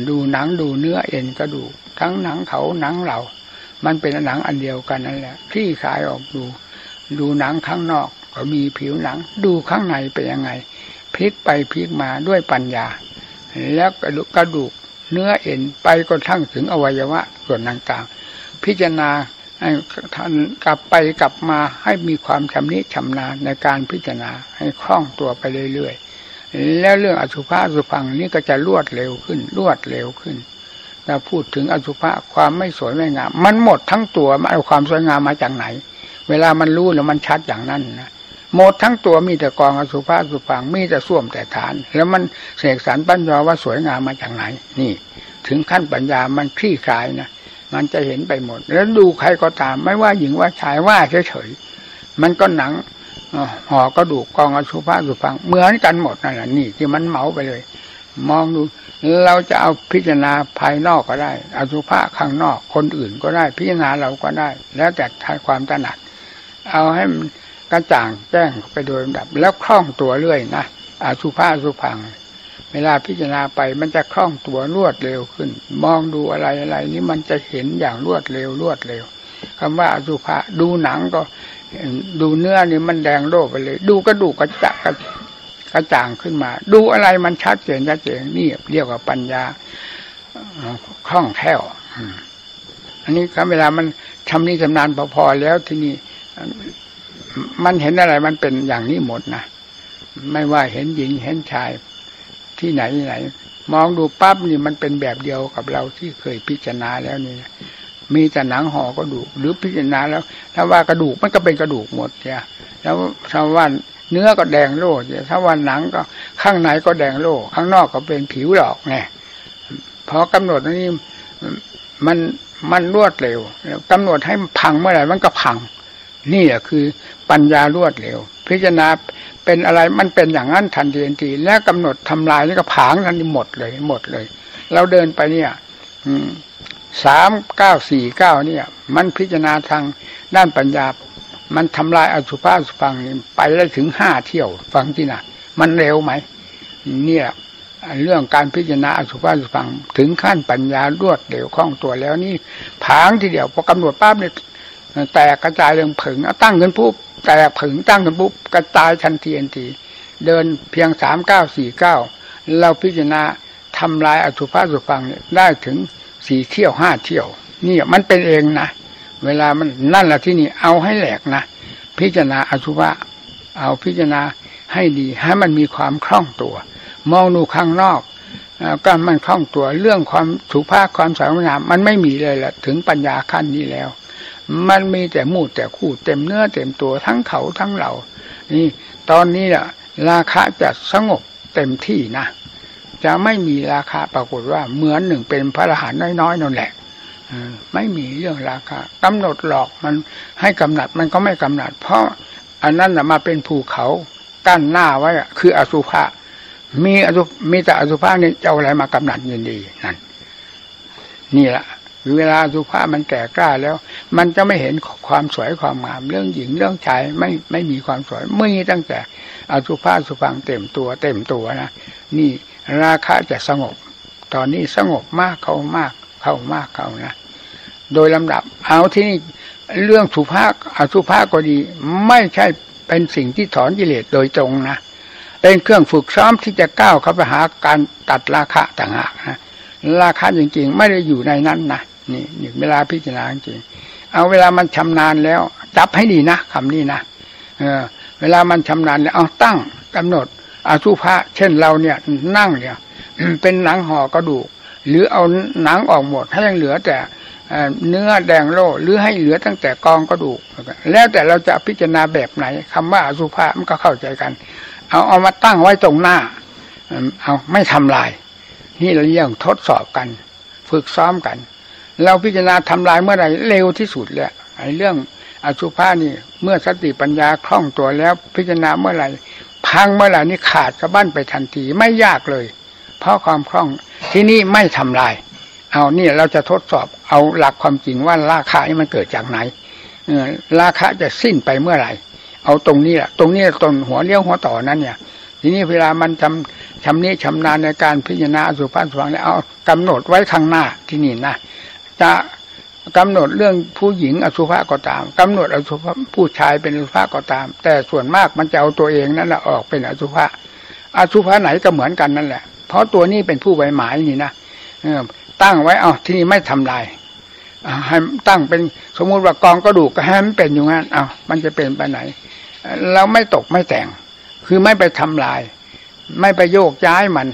ดูหนังดูเนื้อเอ็นกระดูกทั้งหนังเขาหนังเรา มันเป็นหนังอันเดียวกันนั่นแหละคลี่คายออกดู ดูหนังข้างนอกก็มีผิวหนัง ดูข้างในเป็นยังไงพลิกไปพลิกมาด้วยปัญญา แล้วกระดูกเนื้อเอ็นไปก็ทั้งถึงอวัยวะส่วนต่างๆพิจารณา ให้ท่านกลับไปกลับมาให้มีความชำนิชำนาญในการพิจารณาให้คล่องตัวไปเรื่อยๆ แล้วเรื่องอสุภะสุพังนี้ก็จะรวดเร็วขึ้น รวดเร็วขึ้นถ้าพูดถึงอสุภะความไม่สวยไม่งาม มันหมดทั้งตัวมันเอาความสวยงามมาจากไหน เวลามันรู้แล้วมันชัดอย่างนั้นนะหมดทั้งตัวมีแต่กองอสุภะสุพังมีแต่ส้วมแต่ฐาน แล้วมันเสกสรรปัญญาว่าสวยงามมาจากไหน นี่ ถึงขั้นปัญญามันคลี่คลายนะ มันจะเห็นไปหมด แล้วดูใครก็ตาม ไม่ว่าหญิงว่าชายว่าเฉยๆมันก็หนังห่อกระดูกกองอสุภะสุพังเหมือนกันหมดนั่นแหละนี่ที่มันเหมาไปเลย มองดูเราจะเอาพิจารณาภายนอกก็ได้ อสุภะข้างนอก คนอื่นก็ได้ พิจารณาเราก็ได้ แล้วแต่ทายความถนัด เอาให้มันกระจ่างแจ้งไปโดยลำดับ แล้วคล่องตัวเรื่อยนะอาสุภาสุพัง เวลาพิจารณาไปมันจะคล่องตัวรวดเร็วขึ้น มองดูอะไรอะไรนี่มันจะเห็นอย่างรวดเร็วรวดเร็วคำว่าอสุภะดูหนังก็ ดูเนื้อนี่มันแดงโลกไปเลย ดูกระดูกกระจกกระจ่างขึ้นมา ดูอะไรมันชัดเจนชัดเจนนี่เรียกว่าปัญญาคล่องแคล่วอันนี้ครับเวลามันทำนี้ชำนาญพอๆแล้วที่นี่มันเห็นอะไรมันเป็นอย่างนี้หมดนะไม่ว่าเห็นหญิงเห็นชาย ที่ไหนไหน มองดูปั๊บนี่มันเป็นแบบเดียวกับเราที่เคยพิจารณาแล้วนี่มีแต่หนังห่อกระดูก หรือพิจารณาแล้ว ถ้าว่ากระดูกมันก็เป็นกระดูกหมดเนี่ยแล้วถ้าว่าเนื้อก็แดงโล่เนี่ยถ้าว่าหนังก็ข้างในก็แดงโล่ข้างนอกก็เป็นผิวหลอกไงพอกำหนดนี่มันมันรวดเร็วกำหนดให้พังเมื่อไหร่มันก็พัง นี่แหละคือปัญญารวดเร็ว พิจารณา เป็นอะไรมันเป็นอย่างนั้นทันทีทันทีแล้วกำหนดทำลายนี่ก็ผางทันทีหมดเลย หมดเลย เราเดินไปเนี่ย อืสามเก้าสี่เก้าเนี่ย มันพิจารณาทางด้านปัญญา มันทำลายอสุภะสุฟังนี่ไปได้ถึงห้าเที่ยวฟังที่น่ะ มันเร็วไหมเนี่ยเรื่องการพิจารณาอสุภะสุฟังถึงขั้นปัญญารวดเร็วคล่องตัวแล้วนี่ผางทีเดียวพอกำหนดปั๊บเนี่ยแตกกระจายเรื่องผึ่งตั้งเงินปุ๊บ แตกผึ่งตั้งเงินปุ๊บกระจายทันทีทันที เดินเพียงสามเก้าสี่เก้าเราพิจารณาทำลายอสุภะสุฟังเนี่ยได้ถึงสี่เที่ยวห้าเที่ยว นี่มันเป็นเองนะเวลามันนั่นแหละที่นี่เอาให้แหลกนะพิจารณาอสุภะเอาพิจารณาให้ดีให้มันมีความคล่องตัว มองดูข้างนอกก็มันคล่องตัวเรื่องความสุภาพความสวยงามมันไม่มีเลยแหละถึงปัญญาขั้นนี้แล้ว มันมีแต่มูดแต่คู่เต็มเนื้อเต็มตัวทั้งเขาทั้งเรานี่ ตอนนี้แหละราคะจะสงบเต็มที่นะจะไม่มีราคาปรากฏว่าเหมือนหนึ่งเป็นพระอรหันต์น้อยๆนั่นแหละไม่มีเรื่องราคากำหนดหลอกมันให้กำหนัดมันก็ไม่กำหนัด เพราะอันนั้นมาเป็นภูเขากั้นหน้าไว้คืออสุภะมีอสุมีแต่อสุภะนี่จะเอาอะไรมากำหนัดยินดีนั่นนี่แหละ เวลาสุภะมันแก่กล้าแล้ว มันจะไม่เห็นความสวยความงามเรื่องหญิงเรื่องชายไม่ไม่มีความสวยไม่ตั้งแต่อสุภะสุฟังเต็มตัวเต็มตัวนะนี่ราคะจะสงบ ตอนนี้สงบมากเข้ามากเข้ามากเข้านะโดยลำดับ เอาที่นี่เรื่องสุภาพอสุภาพก็ดี ไม่ใช่เป็นสิ่งที่ถอนกิเลสโดยตรงนะเป็นเครื่องฝึกซ้อมที่จะก้าวเข้าไปหาการตัดราคะต่างหากนะราคะจริงๆ ไม่ได้อยู่ในนั้นนะ นี่นี่เวลาพิจารณาจริงเอาเวลามันชำนาญแล้ว จับให้ดีนะคำนี้นะเออ เวลามันชำนาญแล้วเอาตั้งกำหนดอสุภะเช่นเราเนี่ย นั่งเนี่ย เป็นหนังห่อกระดูก หรือเอาหนังออกหมดให้ยังเหลือแต่เนื้อแดงโลหรือให้เหลือตั้งแต่กองกระดูก แล้วแต่เราจะพิจารณาแบบไหนคำว่าอสุภะมันก็เข้าใจกัน เอาเอามาตั้งไว้ตรงหน้า เอาไม่ทำลาย นี่เราเรียกทดสอบกัน ฝึกซ้อมกัน เราพิจารณาทำลายเมื่อไหร่เร็วที่สุดเลยไอ้เรื่องอสุภะนี่เมื่อสติปัญญาคล่องตัวแล้วพิจารณาเมื่อไหร่พังเมื่อไหร่นี่ขาดสะบั้นไปทันทีไม่ยากเลย เพราะความคล่องที่นี่ไม่ทำลาย เอานี่เราจะทดสอบเอาหลักความจริงว่าราคานี่มันเกิดจากไหนเออราคาจะสิ้นไปเมื่อไหร่ เอาตรงนี้แหละตรงนี้ต้นหัวเลี้ยวหัวต่อนั้นเนี่ย ทีนี้เวลามันทำชำนี้ชำนาญในการพิจารณาสุภาพสว่างเนี่ยเอากำหนดไว้ข้างหน้าที่นี่นะ จะกำหนดเรื่องผู้หญิงอสุภะก็ตามกำหนดอสุภะผู้ชายเป็นอสุภะก็ตาม แต่ส่วนมากมันจะเอาตัวเองนั่นแหละออกเป็นอสุภะอสุภะไหนก็เหมือนกันนั่นแหละ เพราะตัวนี้เป็นผู้ใบหมายนี่นะตั้งไว้เอาที่นี่ไม่ทำลายให้ตั้งเป็นสมมุติว่ากองกระดูกก็ให้มันเป็นอยู่งั้นเอามันจะเป็นไปไหนเราไม่ตกไม่แต่ง คือไม่ไปทำลาย ไม่ไปโยกย้ายมัน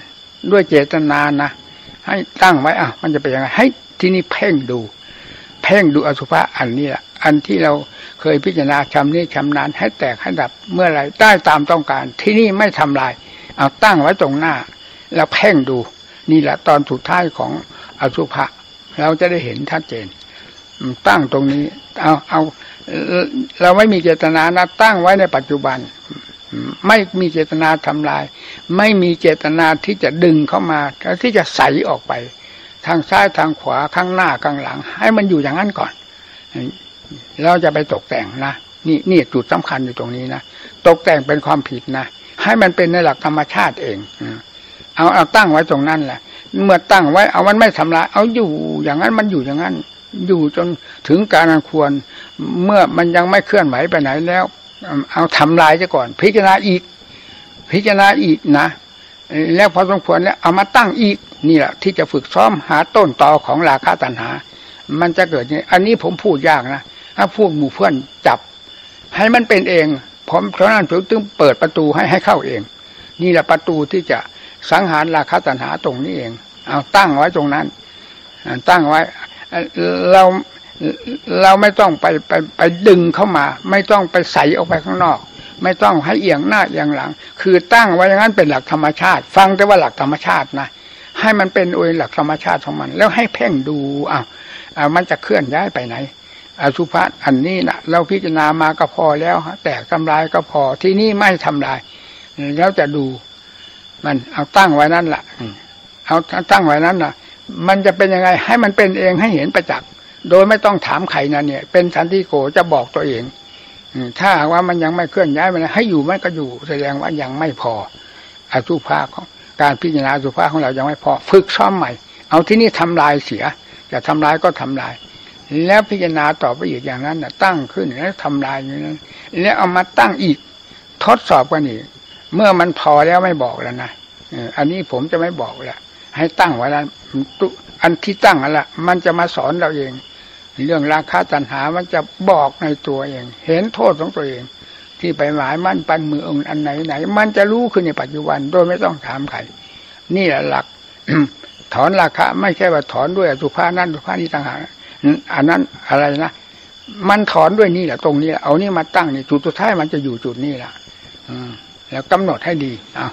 ด้วยเจตนานะให้ตั้งไว้อะมันจะเป็นยังไงให้ ที่นี่เพ่งดู เพ่งดูอสุภะอันนี้แหละอันที่เราเคยพิจารณาชำนี้ชำนานให้แตกให้ดับเมื่อไรได้ตามต้องการ ที่นี่ไม่ทำลาย เอาตั้งไว้ตรงหน้า แล้วเพ่งดู นี่แหละตอนสุดท้ายของอสุภะเราจะได้เห็นชัดเจน ตั้งตรงนี้ เอาเอาเราไม่มีเจตนานะตั้งไว้ในปัจจุบัน ไม่มีเจตนาทำลาย ไม่มีเจตนาที่จะดึงเข้ามาที่จะใสออกไป ทางซ้ายทางขวาข้างหน้าข้างหลัง ให้มันอยู่อย่างนั้นก่อนเราจะไปตกแต่งนะนี่นี่จุดสำคัญอยู่ตรงนี้นะตกแต่งเป็นความผิดนะให้มันเป็นในหลักธรรมชาติเองเอาเอาตั้งไว้ตรงนั้นแหละเมื่อตั้งไว้ เอามันไม่ทำลายเอาอยู่อย่างนั้นมันอยู่อย่างนั้น อยู่จนถึงการควร เมื่อมันยังไม่เคลื่อนไหวไปไหนแล้ว เอาทำลายซะก่อน พิจารณาอีก พิจารณาอีกนะแล้วพอสมควรแล้วเอามาตั้งอีก นี่แหละที่จะฝึกซ้อมหาต้นตอของราคาตัณหา มันจะเกิดนี่อันนี้ผมพูดยากนะถ้าพูดหมู่เพื่อนจับ ให้มันเป็นเองผมเพราะนั้นผมจึงเปิดประตูให้ให้เข้าเอง นี่แหละประตูที่จะสังหารราคาตัณหาตรงนี้เอง เอาตั้งไว้ตรงนั้นตั้งไว้เราเราไม่ต้องไปไปไปดึงเข้ามา ไม่ต้องไปใส่ออกไปข้างนอก ไม่ต้องให้เอียงหน้าเอียงหลัง คือตั้งไว้อย่างนั้นเป็นหลักธรรมชาติ ฟังแต่ว่าหลักธรรมชาตินะ ให้มันเป็นโอยหลักธรรมชาติของมัน แล้วให้เพ่งดูอ้าวมันจะเคลื่อนย้ายไปไหนอสุภะอันนี้นะเราพิจารณามาก็พอแล้วฮะแตกทำลายก็พอที่นี่ไม่ทำลาย แล้วจะดู มันเอาตั้งไว้นั่นแหละเอาตั้งไว้นั้นนะมันจะเป็นยังไง ให้มันเป็นเองให้เห็นประจักษ์โดยไม่ต้องถามใครนะเนี่ย เป็นสันติโกจะบอกตัวเองถ้าว่ามันยังไม่เคลื่อนย้ายมันให้อยู่มันก็อยู่แสดงว่ายังไม่พออสุภาของ การพิจารณาสุภาของเรายังไม่พอ ฝึกซ้อมใหม่ เอาที่นี่ทำลายเสียจะทำลายก็ทำลาย แล้วพิจารณาต่อไปอีกอย่างนั้นนะตั้งขึ้นแล้วทำลายอย่างนั้นแล้วเอามาตั้งอีก ทดสอบกันอีก เมื่อมันพอแล้วไม่บอกแล้วนะอันนี้ผมจะไม่บอกแล้วให้ตั้งไว้แล้วอันที่ตั้งอะไรมันจะมาสอนเราเอง เรื่องราคาตัณหามันจะบอกในตัวเอง เห็นโทษของตัวเอง ที่ไปหมายมั่นปันมือองค์อันไหนไหน มันจะรู้ขึ้นในปัจจุบันโดยไม่ต้องถามใครนี่แหละหลักถอนราคาไม่ใช่ว่าถอนด้วยสุภาพนั่นสุภาพนี้ต่างหากอันนั้นอะไรนะมันถอนด้วยนี่แหละตรงนี้แหละเอานี่มาตั้งนี่จุดสุดท้ายมันจะอยู่จุดนี้แหละอืมแล้วกำหนดให้ดีอะ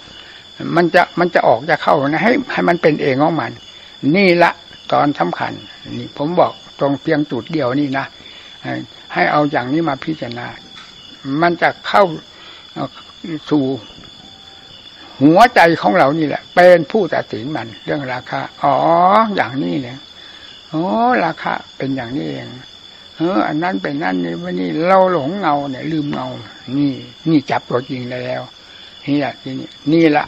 มันจะมันจะออกจะเข้านะให้ให้มันเป็นเองของมัน นี่ละตอนสำคัญ นี่ผมบอกตรงเพียงจุดเดียวนี่นะให้เอาอย่างนี้มาพิจารณา มันจะเข้าสู่หัวใจของเรานี่แหละ เป็นผู้ตัดสินมันเรื่องราคา อ๋อ อย่างนี้เลยโอ้ราคาเป็นอย่างนี้เองเออ อันนั้นเป็นนั่นนี่วันนี้เราหลงเงาเนี่ย ลืมเงา นี่ นี่จับตัวจริงได้แล้วนี่แหละทีนี้นี่ละ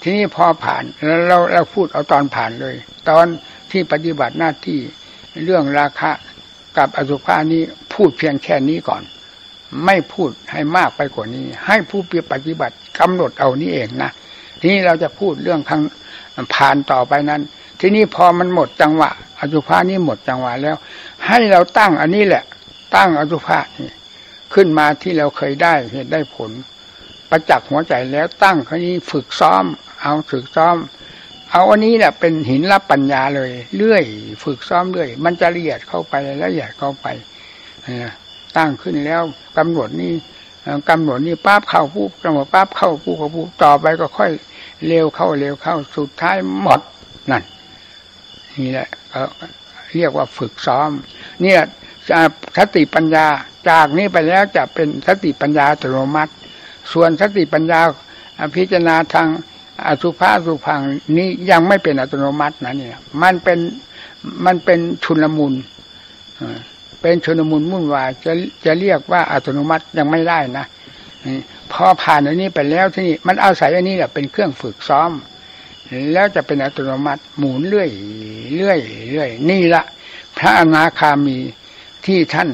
ทีนี้พอผ่านแล้วเราเราพูดเอาตอนผ่านเลย ตอนที่ปฏิบัติหน้าที่เรื่องราคากับอสุภานี้พูดเพียงแค่นี้ก่อน ไม่พูดให้มากไปกว่านี้ ให้ผู้ปฏิบัติกำหนดเอานี้เองนะทีนี้เราจะพูดเรื่องข้างผ่านต่อไปนั้น ทีนี้พอมันหมดจังหวะอสุภานี้หมดจังหวะแล้ว ให้เราตั้งอันนี้แหละ ตั้งอสุภานี่ขึ้นมาที่เราเคยได้เหตุได้ผล ประจักษ์หัวใจแล้วตั้งครนี้ฝึกซ้อม เอาฝึกซ้อม เอาอันนี้แหละเป็นหินรับปัญญาเลยเรื่อย ฝึกซ้อมเรื่อย มันจะละเอียดเข้าไปละเอียดเข้าไปนะ ตั้งขึ้นแล้วกำหนดนี่กำหนดนี่ปั๊บเข้าปุ๊บกำหนดปั๊บเข้าปุ๊บเข้าปุ๊บต่อไปก็ค่อยเร็วเข้าเร็วเข้าสุดท้ายหมดนั่นนี่แหละเรียกว่าฝึกซ้อม เนี่ยสติปัญญาจากนี้ไปแล้วจะเป็นสติปัญญาอัตโนมัติ ส่วนสติปัญญาพิจารณาทางอสุภาสุพังนี้ยังไม่เป็นอัตโนมัตินะเนี่ย มันเป็นมันเป็นชุนลมุน เป็นชนมุนมุ่นวายจะจะเรียกว่าอัตโนมัติยังไม่ได้นะพอผ่านอันนี้ไปแล้วที่นี่มันอาศัยอันนี้แหละเป็นเครื่องฝึกซ้อม แล้วจะเป็นอัตโนมัติหมุนเรื่อยเรื่อยเรื่อยนี่ละพระอนาคามีที่ท่าน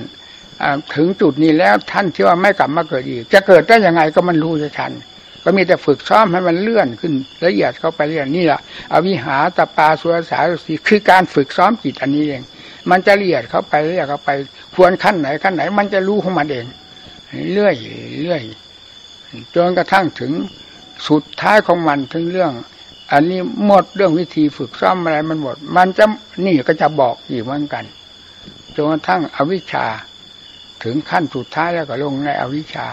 ถึงจุดนี้แล้วท่านที่ว่าไม่กลับมาเกิดอีก จะเกิดได้ยังไงก็มันรู้จะทัน ก็มีแต่ฝึกซ้อมให้มันเลื่อนขึ้นละเอียดเข้าไปเรื่อยนี่แหละอวิหาตปาสุรสาสีคือการฝึกซ้อมจิตอันนี้เอง มันจะละเอียดเข้าไปเอียดเข้าไปควรขั้นไหนขั้นไหน มันจะรู้ของมันเองเรื่อยเรื่อยจนกระทั่งถึงสุดท้ายของมันถึงเรื่อง อันนี้หมดเรื่องวิธีฝึกซ้อมอะไรมันหมด มันจะนี่ก็จะบอกอีกเหมือนกันจนกระทั่งอวิชชา ถึงขั้นสุดท้ายแล้วก็ลงในอวิชชา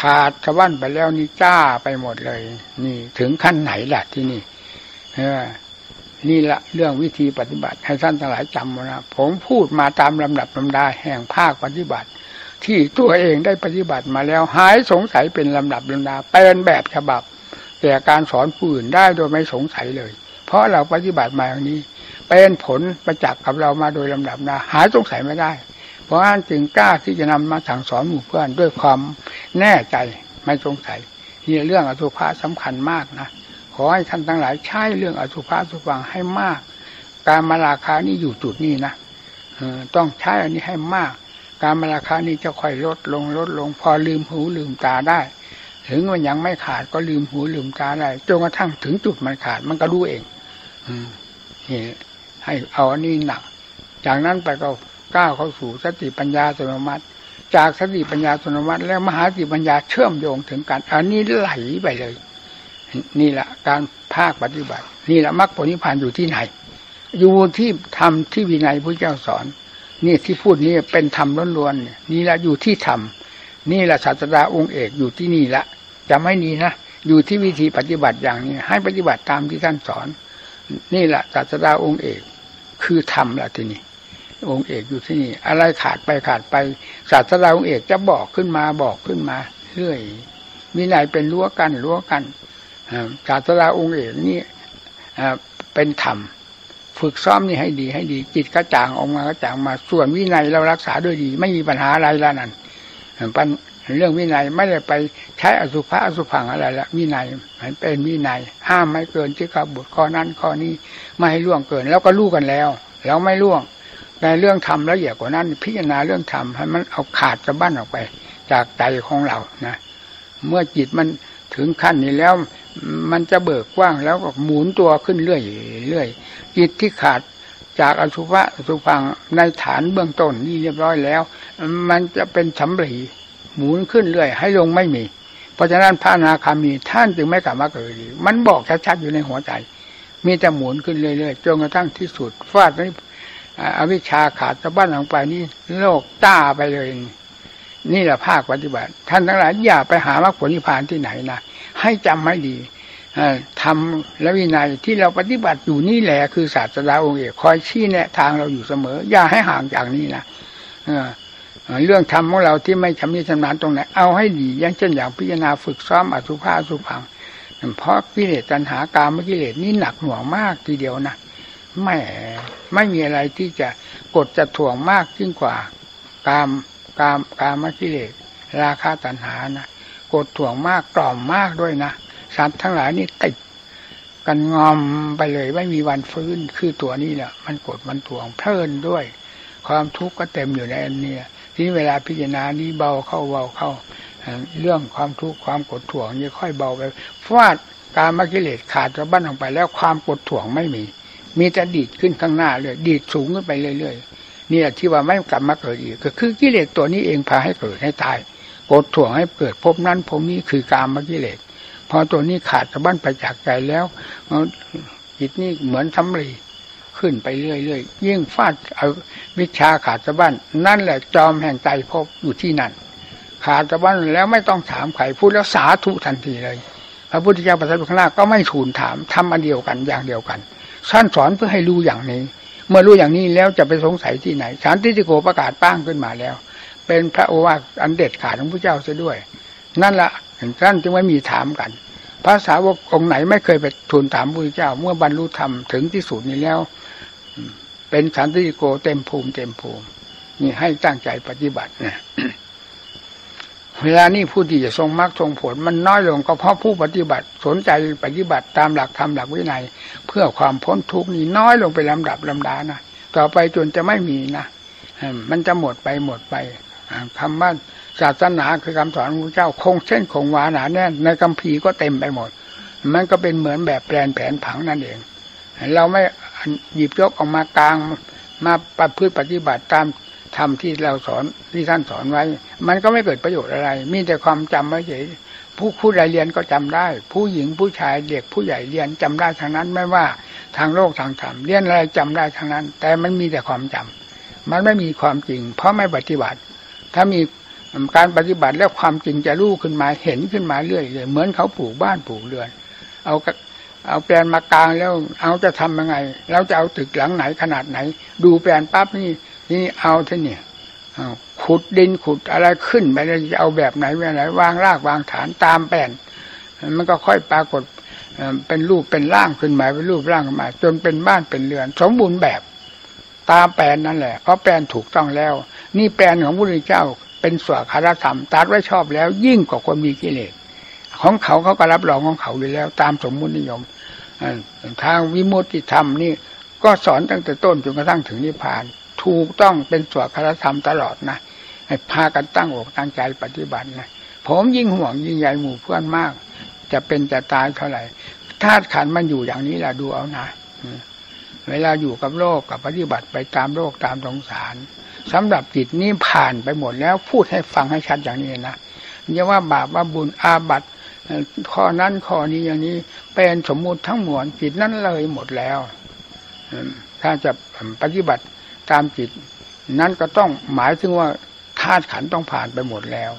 ขาดชะวันไปแล้วนี่จ้าไปหมดเลย นี่ ถึงขั้นไหนล่ะที่นี่ นี่ละเรื่องวิธีปฏิบัติ ให้ท่านทั้งหลายจำนะผมพูดมาตามลำดับลำดาแห่งภาคปฏิบัติ ที่ตัวเองได้ปฏิบัติมาแล้วหายสงสัยเป็นลำดับลำดาเป็นแบบฉบับ แต่การสอนผู้อื่นได้โดยไม่สงสัยเลย เพราะเราปฏิบัติมาอย่างนี้ เป็นผลประจักษ์กับเรามาโดยลำดับนาหายสงสัยไม่ได้ เพราะฉะนั้นจึงกล้าที่จะนำมาสั่งสอนหมู่เพื่อนด้วยความแน่ใจไม่สงสัยนี่เรื่องอสุภะสำคัญมากนะ ขอให้ท่านทั้งหลายใช้เรื่องอสุภะสุฟังให้มาก การมาราคานี่อยู่จุดนี้นะต้องใช้อันนี้ให้มาก การมาราคานี้จะค่อยลดลงลดลง พอลืมหูลืมตาได้ ถึงมันยังไม่ขาดก็ลืมหูลืมตาได้จนกระทั่งถึงจุดมันขาดมันก็รู้เอง อืมให้เอาอันนี้หนัก จากนั้นไปก็ก้าวเข้าสู่สติปัญญาสมมัติ จากสติปัญญาสมมัติ แล้วมหาสติปัญญาเชื่อมโยงถึงกัน อันนี้ไหลไปเลย นี่แหละการภาคปฏิบัติ นี่แหละมรรคผลนิพพานอยู่ที่ไหน อยู่ที่ทำที่วินัยพระเจ้าสอน นี่ที่พูดนี่เป็นธรรมล้วนๆนี่แหละอยู่ที่ธรรมนี่แหละศาสดาองค์เอกอยู่ที่นี่ละจะไม่นีนะอยู่ที่วิธีปฏิบัติอย่างนี้ ให้ปฏิบัติตามที่ท่านสอน นี่แหละศาสดาองค์เอก คือธรรมละที่นี่องค์เอกอยู่ที่นี่ อะไรขาดไปขาดไป ศาสดาองค์เอกจะบอกขึ้นมาบอกขึ้นมาเรื่อยมีไหนเป็นรั้วกันรั้วกัน ศาสดาองค์เอกนี่เป็นธรรม ฝึกซ้อมนี่ให้ดีให้ดี จิตกระจ่างออกมากระจ่างมาส่วนวินัยเรารักษาด้วยดี ไม่มีปัญหาอะไรแล้วนั่นปัญเรื่องวินัยไม่ได้ไปใช้อสุภะอสุพังอะไรละวินัยมันเป็นวินัย ห้ามไม่เกินที่ขบุตรข้อนั้นข้อนี้ไม่ให้ล่วงเกิน แล้วก็รู้กันแล้ว แล้วไม่ล่วงในเรื่องธรรมละเอียดกว่านั้น พิจารณาเรื่องธรรมให้มันเอาขาดสะบั้นออกไป จากใจของเรานะ เมื่อจิตมัน ถึงขั้นนี้แล้ว มันจะเบิกกว้างแล้วก็หมุนตัวขึ้นเรื่อยเรื่อยจิตที่ขาดจากอสุภะอสุพังในฐานเบื้องต้นนี่เรียบร้อยแล้ว มันจะเป็นสำลีหมุนขึ้นเรื่อย ให้ลงไม่มี เพราะฉะนั้นพระนาคามีท่านจึงไม่กลับมาเกิดมันบอกชัดๆอยู่ในหัวใจ มีแต่หมุนขึ้นเรื่อยๆจนกระทั่งที่สุดฟาดนี้อวิชชาขาดสะบั้นลงไปนี่โลกต้าไปเลย นี่แหละภาคปฏิบัติ ท่านทั้งหลายอย่าไปหามรรคผลนิพพานที่ไหนนะให้จำให้ดีทำและวินัยที่เราปฏิบัติอยู่นี่แหละคือศาสดาองค์เอกคอยชี้แนะทางเราอยู่เสมอ อย่าให้ห่างจากนี้นะเรื่องธรรมของเราที่ไม่ชำนิชำนาญตรงไหนเอาให้ดีอย่างเช่นอย่างพิจารณาฝึกซ้อมอสุภาสุพังเพราะกิเลสตัณหาการมกิเลสนี่หนักหน่วงมากทีเดียวนะไม่ไม่มีอะไรที่จะกดจะถ่วงมากยิ่งกว่า กาม กามกามกิเลสราคาตัณหานะกดถ่วงมากกล่อมมากด้วยนะสัตว์ทั้งหลายนี่ติดกันงอมไปเลยไม่มีวันฟื้นคือตัวนี้แหละมันกดมันถ่วงเพลินด้วย ความทุกข์ก็เต็มอยู่ในอันนี้ทีนี้เวลาพิจารณานี้เบาเข้าเบาเข้า เรื่องความทุกข์ความกดถ่วงนี่ค่อยเบาไปฟาดการมกิเลสขาดจะบั้นออกไปแล้วความกดถ่วงไม่มี มีแต่ดีดขึ้นข้างหน้าเลยดีดสูงขึ้นไปเรื่อยๆ นี่แหละที่ว่าไม่กลับมาเกิดอีกก็คือกิเลสตัวนี้เองพาให้เกิดให้ตายกดถ่วงให้เกิดพบนั้นพบนี้คือการมกิเลสพอตัวนี้ขาดสะบั้นไปจากใจแล้วจิตนี่เหมือนทำรีขึ้นไปเรื่อยๆยิ่งฟาดเอาวิชาขาดสะบั้นนั่นแหละจอมแห่งใจพบอยู่ที่นั่น ขาดสะบั้นแล้วไม่ต้องถามใครพูดแล้วสาธุทันทีเลยพระพุทธเจ้าประทับข้างหน้าก็ไม่ทูลถามทำอันเดียวกันอย่างเดียวกันท่านสอนเพื่อให้รู้อย่างนี้ เมื่อรู้อย่างนี้แล้วจะไปสงสัยที่ไหนสารติจิโกประกาศป้างขึ้นมาแล้ว เป็นพระโอวาทอันเด็ดขาดของพระเจ้าเสียด้วย นั่นละท่านจึงไม่มีถามกันพระสาวกองไหนไม่เคยไปทูลถามพระเจ้า เมื่อบรรลุธรรมถึงที่สุดนี้แล้ว เป็นสันติโกเต็มภูมิเต็มภูมิ นี่ให้ตั้งใจปฏิบัตินะ เวลานี้ผู้ที่จะทรงมรรคทรงผลมันน้อยลงก็เพราะผู้ปฏิบัติสนใจปฏิบัติตามหลักธรรมหลักวินัย เพื่อความพ้นทุกข์นี้น้อยลงไปลำดับลำดานะต่อไปจนจะไม่มีนะมันจะหมดไปหมดไปคำว่าศาสนาคือคำสอนของพระเจ้าคงเส้นคงวาหนาแน่นในคัมภีร์ก็เต็มไปหมด มันก็เป็นเหมือนแบบแปลนแผนผังนั่นเอง เราไม่หยิบยกออกมากลางมาประพฤติปฏิบัติตาม ธรรมที่เราสอนที่ท่านสอนไว้ มันก็ไม่เกิดประโยชน์อะไร มีแต่ความจำไว้เฉยผู้ผู้ใดเรียนก็จำได้ ผู้หญิงผู้ชายเด็กผู้ใหญ่เรียนจำได้ทางนั้นไม่ว่าทางโลกทางธรรมเรียนอะไรจำได้ทางนั้น แต่มันมีแต่ความจำมันไม่มีความจริง เพราะไม่ปฏิบัติ ถ้ามีการปฏิบัติแล้วความจริงจะรู้ขึ้นมาเห็นขึ้นมาเรื่อยเลยเหมือนเขาปลูกบ้านปลูกเรือน เอาเอาแปลนมากลางแล้วเอาจะทํำยังไง เราจะเอาตึกหลังไหนขนาดไหน ดูแปลนปั๊บนี่ นี่เอาท่านี่ขุดดินขุดอะไรขึ้นไปแล้วจะเอาแบบไหนแบบไหนวางรากวางฐานตามแปลนมันก็ค่อยปรากฏเป็นรูปเป็นร่างขึ้นมาเป็นรูปร่างขึ้นมา จนเป็นบ้านเป็นเรือน สมบูรณ์แบบตามแปลนนั่นแหละ เพราะแปลนถูกต้องแล้ว นี่แปลนของพระพุทธเจ้าเป็นสวคารธรรมตัดไว้ชอบแล้ว ยิ่งกว่าคนมีกิเลสของเขาเขาก็รับรองของเขาอยู่แล้ว ตามสมมุตินิยมทางวิมุตติธรรมนี่ก็สอนตั้งแต่ต้นจนกระทั่งถึงนิพพาน ถูกต้องเป็นสวคารธรรมตลอดนะให้พากันตั้งอกตั้งใจปฏิบัตินะผมยิ่งห่วงยิ่งใหญ่หมู่เพื่อนมาก จะเป็นจะตายเท่าไหร่ธาตุขันมันอยู่อย่างนี้แหละดูเอานะเวลาอยู่กับโลกกับปฏิบัติไปตามโลกตามสงสารสำหรับจิตนี้ผ่านไปหมดแล้วพูดให้ฟังให้ชัดอย่างนี้นะอย่าว่าบาปว่าบุญอาบัตข้อนั้นข้อนี้อย่างนี้เป็นสมมุติทั้งมวลจิตนั้นเลยหมดแล้วถ้าจะปฏิบัติ ตามจิต นั้นก็ต้องหมายถึงว่าธาตุขันต้องผ่านไปหมดแล้ว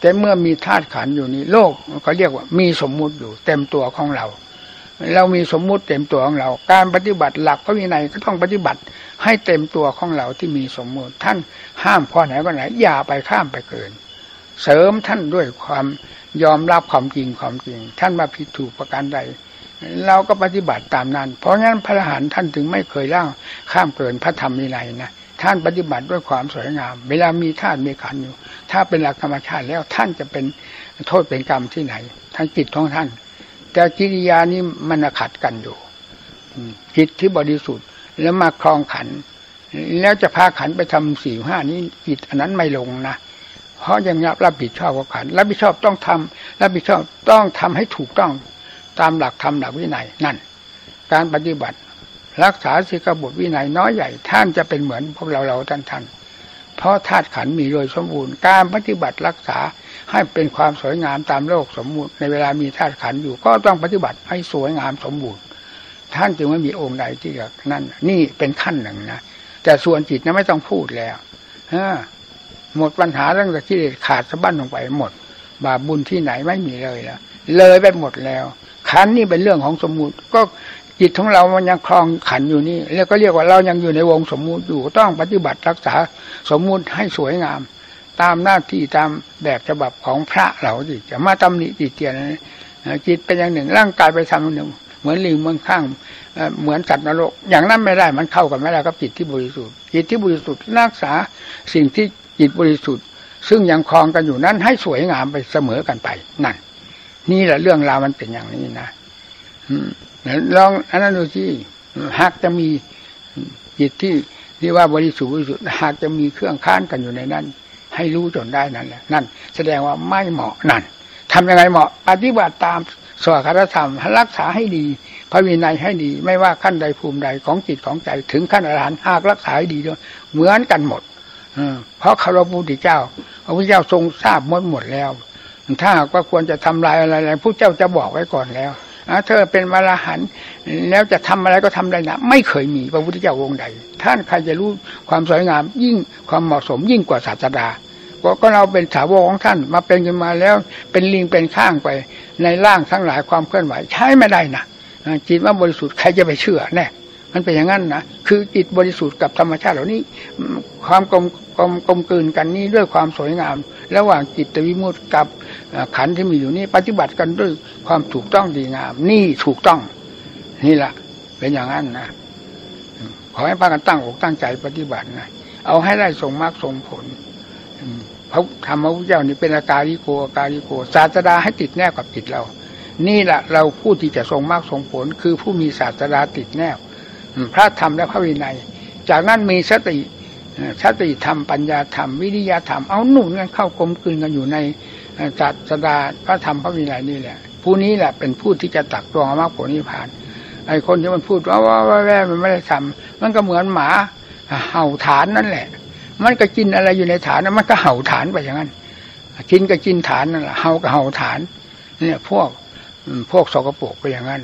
แต่เมื่อมีธาตุขันอยู่นี้ โลกก็เรียกว่ามีสมมุติอยู่ เต็มตัวของเรา เรามีสมมุติเต็มตัวของเรา การปฏิบัติหลักพระวินัยก็ต้องปฏิบัติให้เต็มตัวของเราที่มีสมมุติ ท่านห้ามข้อไหนก็ไหนอย่าไปข้ามไปเกิน เสริมท่านด้วยความยอมรับความจริงความจริง ท่านมาผิดถูกประการใด เราก็ปฏิบัติตามนั้น เพราะงั้นพระอรหันต์ท่านถึงไม่เคยล่างข้ามเกินพระธรรมวินัยนะท่านปฏิบัติด้วยความสวยงาม เวลามีธาตุมีขันอยู่ ถ้าเป็นหลักธรรมชาติแล้วท่านจะเป็นโทษเป็นกรรมที่ไหนทั้งจิตของท่าน แต่กิริยานี้มันขัดกันอยู่จิตที่บริสุทธิ์แล้วมาคลองขัน แล้วจะพาขันไปทำสี่ห้านี้จิตอันนั้นไม่ลงนะเพราะยังรับผิดชอบกับขันรับผิดชอบต้องทำรับผิดชอบต้องทำให้ถูกต้อง ตามหลักธรรมหลักวินัยนั่น การปฏิบัติ รักษาสิกบทวินัยน้อยใหญ่ท่านจะเป็นเหมือนพวกเราเราท่านท่านเพราะธาตุขันมีโดยสมบูรณ์การปฏิบัติรักษาให้เป็นความสวยงามตามโลกสมบูรณ์ในเวลามีธาตุขันอยู่ ก็ต้องปฏิบัติให้สวยงามสมบูรณ์ ท่านจึงไม่มีองค์ใดที่จะนั่นนี่เป็นขั้นหนึ่งนะแต่ส่วนจิตนั้นไม่ต้องพูดแล้วฮหมดปัญหาเรื่องที่ขาดสะบั้นลงไปหมด บาบุญที่ไหนไม่มีเลยแล้วเลยไปหมดแล้ว ขันนี่เป็นเรื่องของสมมุติ ก็จิตของเรามันยังคลองขันอยู่นี่ แล้วก็เรียกว่าเรายังอยู่ในวงสมมุติอยู่ต้องปฏิบัติรักษาสมมุติให้สวยงาม ตามหน้าที่ตามแบบฉบับของพระเราสิจะมาตำหนิจิเตียนจิตเป็นอย่างหนึ่ง ร่างกายไปทำอย่างหนึ่ง เหมือนลิงเมืองข้างเหมือนสัตว์นรก อย่างนั้นไม่ได้มันเข้ากันไม่ได้กับจิตที่บริสุทธิ์จิตที่บริสุทธิ์รักษาสิ่งที่จิตบริสุทธิ์ ซึ่งยังคลองกันอยู่นั้นให้สวยงามไปเสมอกันไปนั่น นี่แหละเรื่องราวมันเป็นอย่างนี้นะลองอันนั้นดูที่หากจะมีจิตที่ที่ว่าบริสุทธิ์บริสุทธิ์หากจะมีเครื่องค้านกันอยู่ในนั้น ให้รู้จนได้นั่นแหละนั่น แสดงว่าไม่เหมาะนั่นทำยังไงเหมาะ ปฏิบัติตามสวดคาธรรมรักษาให้ดี พระวินัยให้ดี ไม่ว่าขั้นใดภูมิใดของจิตของใจถึงขั้นอรหันต์หากรักษาให้ดีด้วยเหมือนกันหมดเพราะคารพระพุทธเจ้าพระพุทธเจ้าทรงทราบหมดหมดแล้ว ถ้าหากว่าควรจะทำลายอะไรๆผู้เจ้าจะบอกไว้ก่อนแล้วเธอเป็นมรหันแล้วจะทำอะไรก็ทำได้นะไม่เคยมีพระพุทธเจ้าองค์ใด ท่านใครจะรู้ความสวยงาม ยิ่งความเหมาะสมยิ่งกว่าศาสดาก็เราเป็นสาวกของท่านมาเป็นกันมาแล้วเป็นลิงเป็นข้างไป ในร่างทั้งหลายความเคลื่อนไหวใช้ไม่ได้นะจิตว่าบริสุทธิ์ใครจะไปเชื่อแน่ มันเป็นอย่างนั้นนะคือจิตบริสุทธิ์กับธรรมชาติเหล่านี้ ความกลมกลมกลมกลืนกันนี้ด้วยความสวยงาม ระหว่างจิตวิมุตติกับขันที่มีอยู่นี่ปฏิบัติกันด้วยความถูกต้องดีงาม นี่ถูกต้อง นี่แหละเป็นอย่างนั้นนะขอให้พากันตั้งอกตั้งใจปฏิบัตินะเอาให้ได้ทรงมรรคทรงผลพระธรรมพระเจ้านี่เป็นอาการิโกอาการิโกศาสดาให้ติดแนบกับจิตเรา นี่แหละเราผู้ที่จะทรงมรรคทรงผล คือผู้มีศาสดาติดแนบ พระธรรมและพระวินัย จากนั้นมีสติสติธรรมปัญญาธรรม วิริยะธรรมเอาหนุนกันเข้ากลมกลืนกันอยู่ในจัดสดาพระธรรมพระวินัยนี่แหละผู้นี้แหละเป็นผู้ที่จะตักตวงมรรคผลนิพพานไอ้คนที่มันพูดว่าว่าแม่มันไม่ได้ทำมันก็เหมือนหมาเห่าฐานนั่นแหละ มันก็กินอะไรอยู่ในฐานนั้นมันก็เห่าฐานไปอย่างนั้น กินก็กินฐานนั่นแหละเห่าก็เห่าฐาน เนี่ยพวกพวกสกปรกไปอย่างนั้น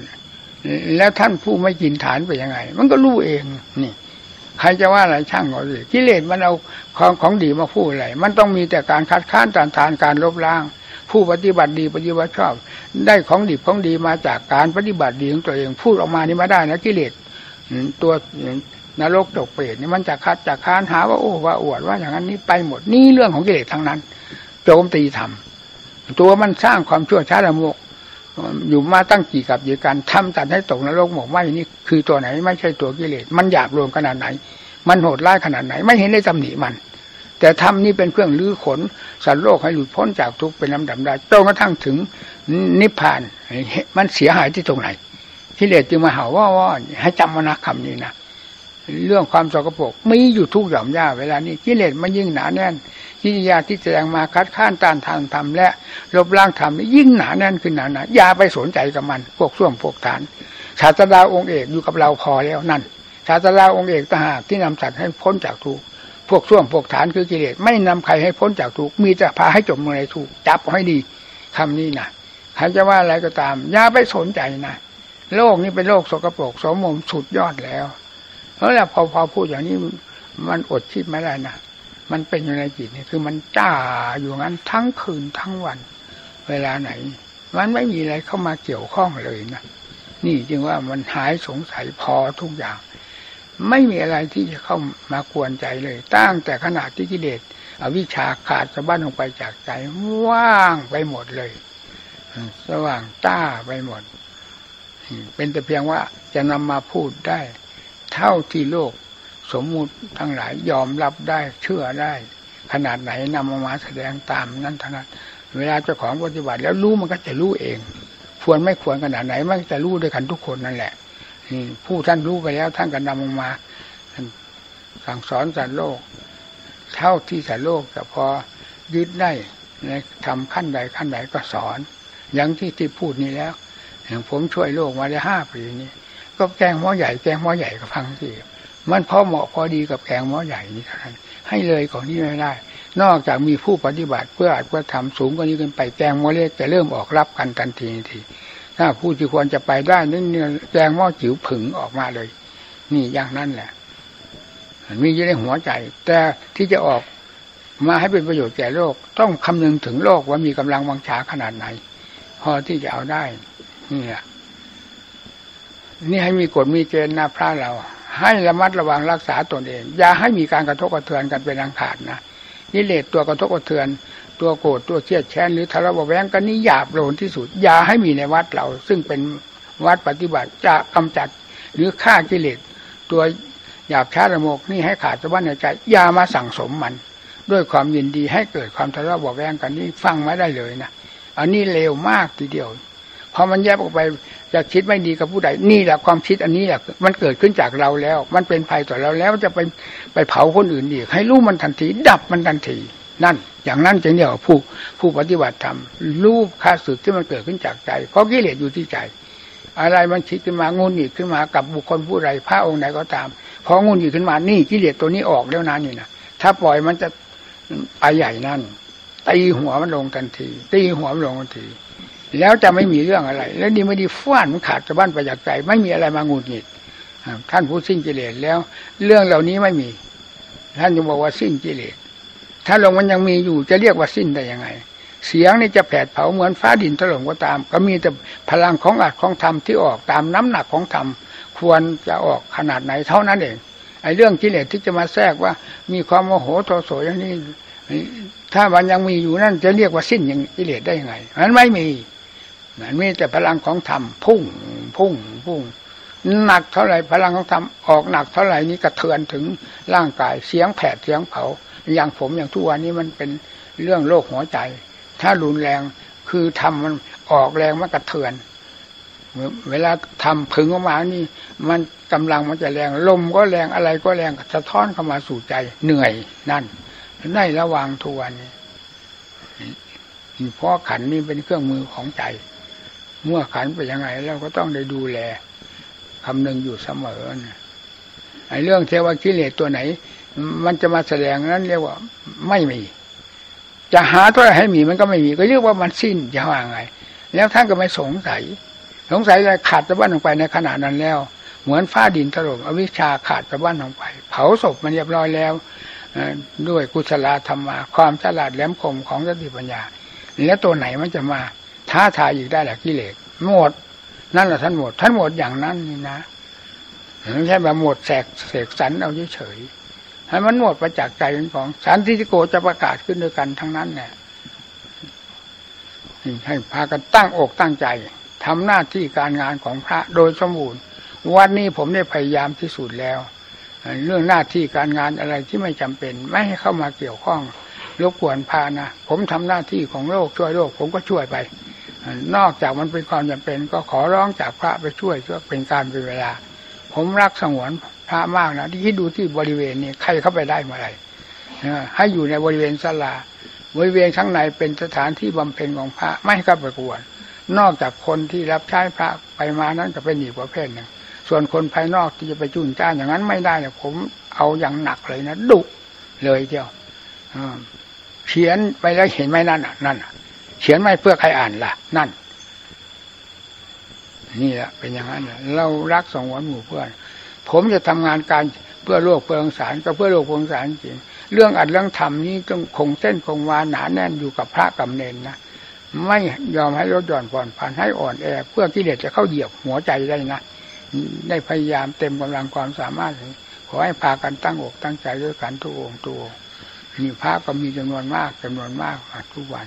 แล้วท่านผู้ไม่กินฐานไปยังไง มันก็รู้เองนี่ ใครจะว่าอะไรช่างก็สิกิเลสมันเอาของของดีมาพูดอะไรมันต้องมีแต่การคัดค้านตานทานการลบล้าง ผู้ปฏิบัติดีปฏิบัติชอบ ได้ของดีของดีมาจากการปฏิบัติดีของตัวเองพูดออกมานี่มาได้นะกิเลสตัวนรกตกเปรตนี่มันจะคัดจะค้านหาว่าโอ้ว่าอวดว่าอย่างนั้นนี้ไปหมดนี่เรื่องของกิเลสทั้งนั้น โจมตีทำตัวมันสร้างความชั่วช้าละโมก อยู่มาตั้งกี่กับอยู่กันทำตัดให้ตกนรกหมกไหมนี่คือตัวไหนไม่ใช่ตัวกิเลสมันหยาบรวมขนาดไหน มันโหดร้ายขนาดไหน ไม่เห็นได้ตำหนิมัน แต่ทำนี่เป็นเครื่องลื้อขนสัตว์โลกให้หลุดพ้นจากทุกข์เป็นลำดับได้จนกระทั่งถึงนิพพานมันเสียหายที่ตรงไหนกิเลสจึงมาเห่าว่าว่าให้จำมานะคำนี้นะ เรื่องความสกปรกมีอยู่ทุกหย่อมย่าเวลานี้กิเลสมันยิ่งหนาแน่นกิริยาที่แสดงมาคัดค้านต้านทานธรรมและลบล้างธรรมยิ่งหนาแน่นขึ้นหนาหนาอย่าไปสนใจกับมัน พวกส่วมพวกฐานศาสดาองค์เอกอยู่กับเราพอแล้วนั่นศาสดาองค์เอกต่างหากที่นำสัตว์ให้พ้นจากทุกพวกส่วมพวกฐานคือกิเลสไม่นำใครให้พ้นจากทุกมีแต่พาให้จมลงในทุกจับให้ดีคำนี้นะใครจะว่าอะไรก็ตามอย่าไปสนใจนะโลกนี้เป็นโลกสกปรกสมมสุดยอดแล้ว แล้วพอพอพูดอย่างนี้มันอดคิดไม่ได้นะมันเป็นอยู่ในจิตนี่คือมันจ้าอยู่งั้นทั้งคืนทั้งวัน เวลาไหน มันไม่มีอะไรเข้ามาเกี่ยวข้องเลยนะนี่จึงว่ามันหายสงสัยพอทุกอย่าง ไม่มีอะไรที่จะเข้ามากวนใจเลย ตั้งแต่ขนาดที่กิเลสอวิชาขาดสะบั้นลงไปจากใจว่างไปหมดเลยสว่างจ้าไปหมด เป็นแต่เพียงว่าจะนำมาพูดได้ เท่าที่โลก สมมุติทั้งหลายยอมรับได้เชื่อได้ ขนาดไหนนำมามาแสดงตามนั้นเท่านั้นเวลาเจ้าของปฏิบัติ แล้วรู้มันก็จะรู้เอง ควรไม่ควรขนาดไหนมันจะรู้ด้วยกันทุกคนนั่นแหละผู้ท่านรู้ไปแล้วท่านก็นำมาสั่งสอนสัตว์โลก เท่าที่สัตว์โลกจะพอยึดได้ในทำขั้นใดขั้นใดก็สอน อย่างที่ที่พูดนี้แล้วอย่างผมช่วยโลกมาได้ห้าปีนี้ ก็แกงหม้อใหญ่แกงหม้อใหญ่ก็ฟังสิมันพอเหมาะพอดีกับแกงหม้อใหญ่นี่เท่านั้นให้เลยของนี้ไม่ได้ นอกจากมีผู้ปฏิบัติเพื่ออาจจะทำสูงกว่านี้ขึ้นไปแกงหม้อเล็กจะเริ่มออกรับกันทันทีทีถ้าผู้ที่ควรจะไปได้นี่นแกงหม้อจิ๋วผึ่งออกมาเลย นี่อย่างนั้นแหละมีอยู่ในหัวใจ แต่ที่จะออกมาให้เป็นประโยชน์แก่โลก ต้องคำนึงถึงโลกว่ามีกำลังวังชาขนาดไหน พอที่จะเอาได้ นี่แหละ นี่ให้มีกฎมีเกณฑ์นะพระเรา ให้ระมัดระวังรักษาตนเอง อย่าให้มีการกระทบกระเทือนกันเป็นอังขาดนะนิเลศตัวกระทบกระเทือน ตัวโกรธตัวเครียดแค้นหรือทะเลาะเบาแวงกันนี่หยาบโลนที่สุด อย่าให้มีในวัดเรา ซึ่งเป็นวัดปฏิบัติจะกำจัดหรือฆ่ากิเลสตัวหยาบช้าระโมกนี่ให้ขาดสะบั้นในใจอย่ามาสั่งสมมัน ด้วยความยินดีให้เกิดความทะเลาะเบาแวงกันนี่ฟังไม่ได้เลยนะอันนี้เลวมากทีเดียว อมันแยกออกไปจะคิดไม่ดีกับผู้ใดนี่แหละความคิดอันนี้แหละมันเกิดขึ้นจากเราแล้ว มันเป็นภัยต่อเราแล้วจะไปไปเผาคนอื่นอีกให้รู้มันทันที ดับมันทันที นั่น อย่างนั้นจึงเรียกว่าผู้ผู้ปฏิบัติธรรมรู้ค่าสึกที่มันเกิดขึ้นจากใจ เพราะกิเลสอยู่ที่ใจ อะไรมันคิดขึ้นมางุนอีกขึ้นมากับบุคคลผู้ใดพระองค์ไหนก็ตามพองุนอีกขึ้นมานี่กิเลสตัวนี้ออกแล้วนะนี่นะถ้าปล่อยมันจะไปใหญ่นั่นตีหัวมันลงทันที ตีหัวมันลงทันที แล้วจะไม่มีเรื่องอะไร แล้วดีไม่ดีฟ้านมันขาดจะบ้านไปจักใจไม่มีอะไรมางูดหงิดท่านผู้สิ้นกิเลสแล้ว เรื่องเหล่านี้ไม่มี ท่านจะบอกว่าสิ้นกิเลสถ้าลงมันยังมีอยู่จะเรียกว่าสิ้นได้ยังไง เสียงนี่จะแผดเผาเหมือนฟ้าดินถล่มก็ตาม ก็มีแต่พลังของอัดของธรรมที่ออกตามน้ำหนักของธรรมควรจะออกขนาดไหนเท่านั้นเองไอ้เรื่องกิเลสที่จะมาแทรกว่า มีความโมโหโทโสอย่างนี้ถ้ามันยังมีอยู่นั่นจะเรียกว่าสิ้นอย่างกิเลสได้ยังไงมันไม่มี มันมีแต่พลังของธรรมพุ่งพุ่งพุ่งหนักเท่าไหร่พลังของธรรมออกหนักเท่าไหร่นี้กระเทือนถึงร่างกายเสียงแผดเสียงเผา อย่างผมอย่างทุกวันนี้มันเป็นเรื่องโรคหัวใจ ถ้ารุนแรงคือทำมันออกแรงมันกระเทือน เวลาทำพึงออกมานี่ มันกำลังมันจะแรงลมก็แรงอะไรก็แรงสะท้อนเข้ามาสู่ใจเหนื่อยนั่นได้ระวังทุกวันนี้เพราะขันนี่เป็นเครื่องมือของใจ เมื่อขันไปยังไงเราก็ต้องได้ดูแลคำหนึ่งอยู่เสมอนะไอ้เรื่องเทวกิเลสตัวไหน มันจะมาแสดงนั้นเรียกว่าไม่มี จะหาตัวให้มีมันก็ไม่มีก็เรียกว่ามันสิ้นจะว่าไง แล้วท่านก็ไม่สงสัย สงสัยอะไรขาดตะวันลงไปในขณะนั้นแล้ว เหมือนฟ้าดินถล่มอวิชชาขาดตะวันลงไป เผาศพมันเรียบร้อยแล้วด้วยกุศลธรรมมาความฉลาดแหลมคมของสติปัญญา แล้วตัวไหนมันจะมา ท้าทายอีกได้แหละกิเลสหมด นั่นแหละท่านหมดท่านหมดอย่างนั้นนี่นะไม่ใช่แบบหมดแสกเสกสรรเอาเฉยๆให้มันหมดประจักใจเป็นของสันติโกจะประกาศขึ้นด้วยกันทั้งนั้นเนี่ยให้พากันตั้งอกตั้งใจทำหน้าที่การงานของพระโดยสมบูรณ์วันนี้ผมได้พยายามที่สุดแล้วเรื่องหน้าที่การงานอะไรที่ไม่จำเป็น ไม่ให้เข้ามาเกี่ยวข้องรบกวนพานะ ผมทำหน้าที่ของโลกช่วยโลก ผมก็ช่วยไป นอกจากมันเป็นความจำเป็น ก็ขอร้องจากพระไปช่วยเพื่อเป็นการเป็นเวลา ผมรักสงวนพระมากนะที่ดูที่บริเวณนี้ใครเข้าไปได้เมื่อไรให้อยู่ในบริเวณศาลาบริเวณข้างในเป็นสถานที่บำเพ็ญของพระไม่ให้เข้าไปกวนนอกจากคนที่รับใช้พระไปมานั้นก็เป็นอีกประเภทหนึ่งส่วนคนภายนอกที่จะไปจุนจ้านอย่างนั้นไม่ได้เนี่ยผมเอาอย่างหนักเลยนะดุเลยเดียวเขียนไปแล้วเห็นไหมนั่นอะนั่น เขียนไม่เพื่อใครอ่านล่ะ นั่น นี่แหละเป็นอย่างนั้นเรารักสองวนหมู่เพื่อน ผมจะทำงานการเพื่อโลกเพื่องสารก็เพื่อโลกเพื่อสารจริงเรื่องอัดเรื่องทำนี้ต้องคงเส้นคงวาหนาแน่นอยู่กับพระกับเนนนะไม่ยอมให้ลดหย่อนผ่อนผันให้อ่อนแอ เพื่อกิเลสจะเข้าเหยียบหัวใจได้นะได้พยายามเต็มกำลังความสามารถขอให้พากันตั้งอกตั้งใจด้วยกันทุกองตัวนี่พระก็มีจำนวนมากจำนวนมากทุกวัน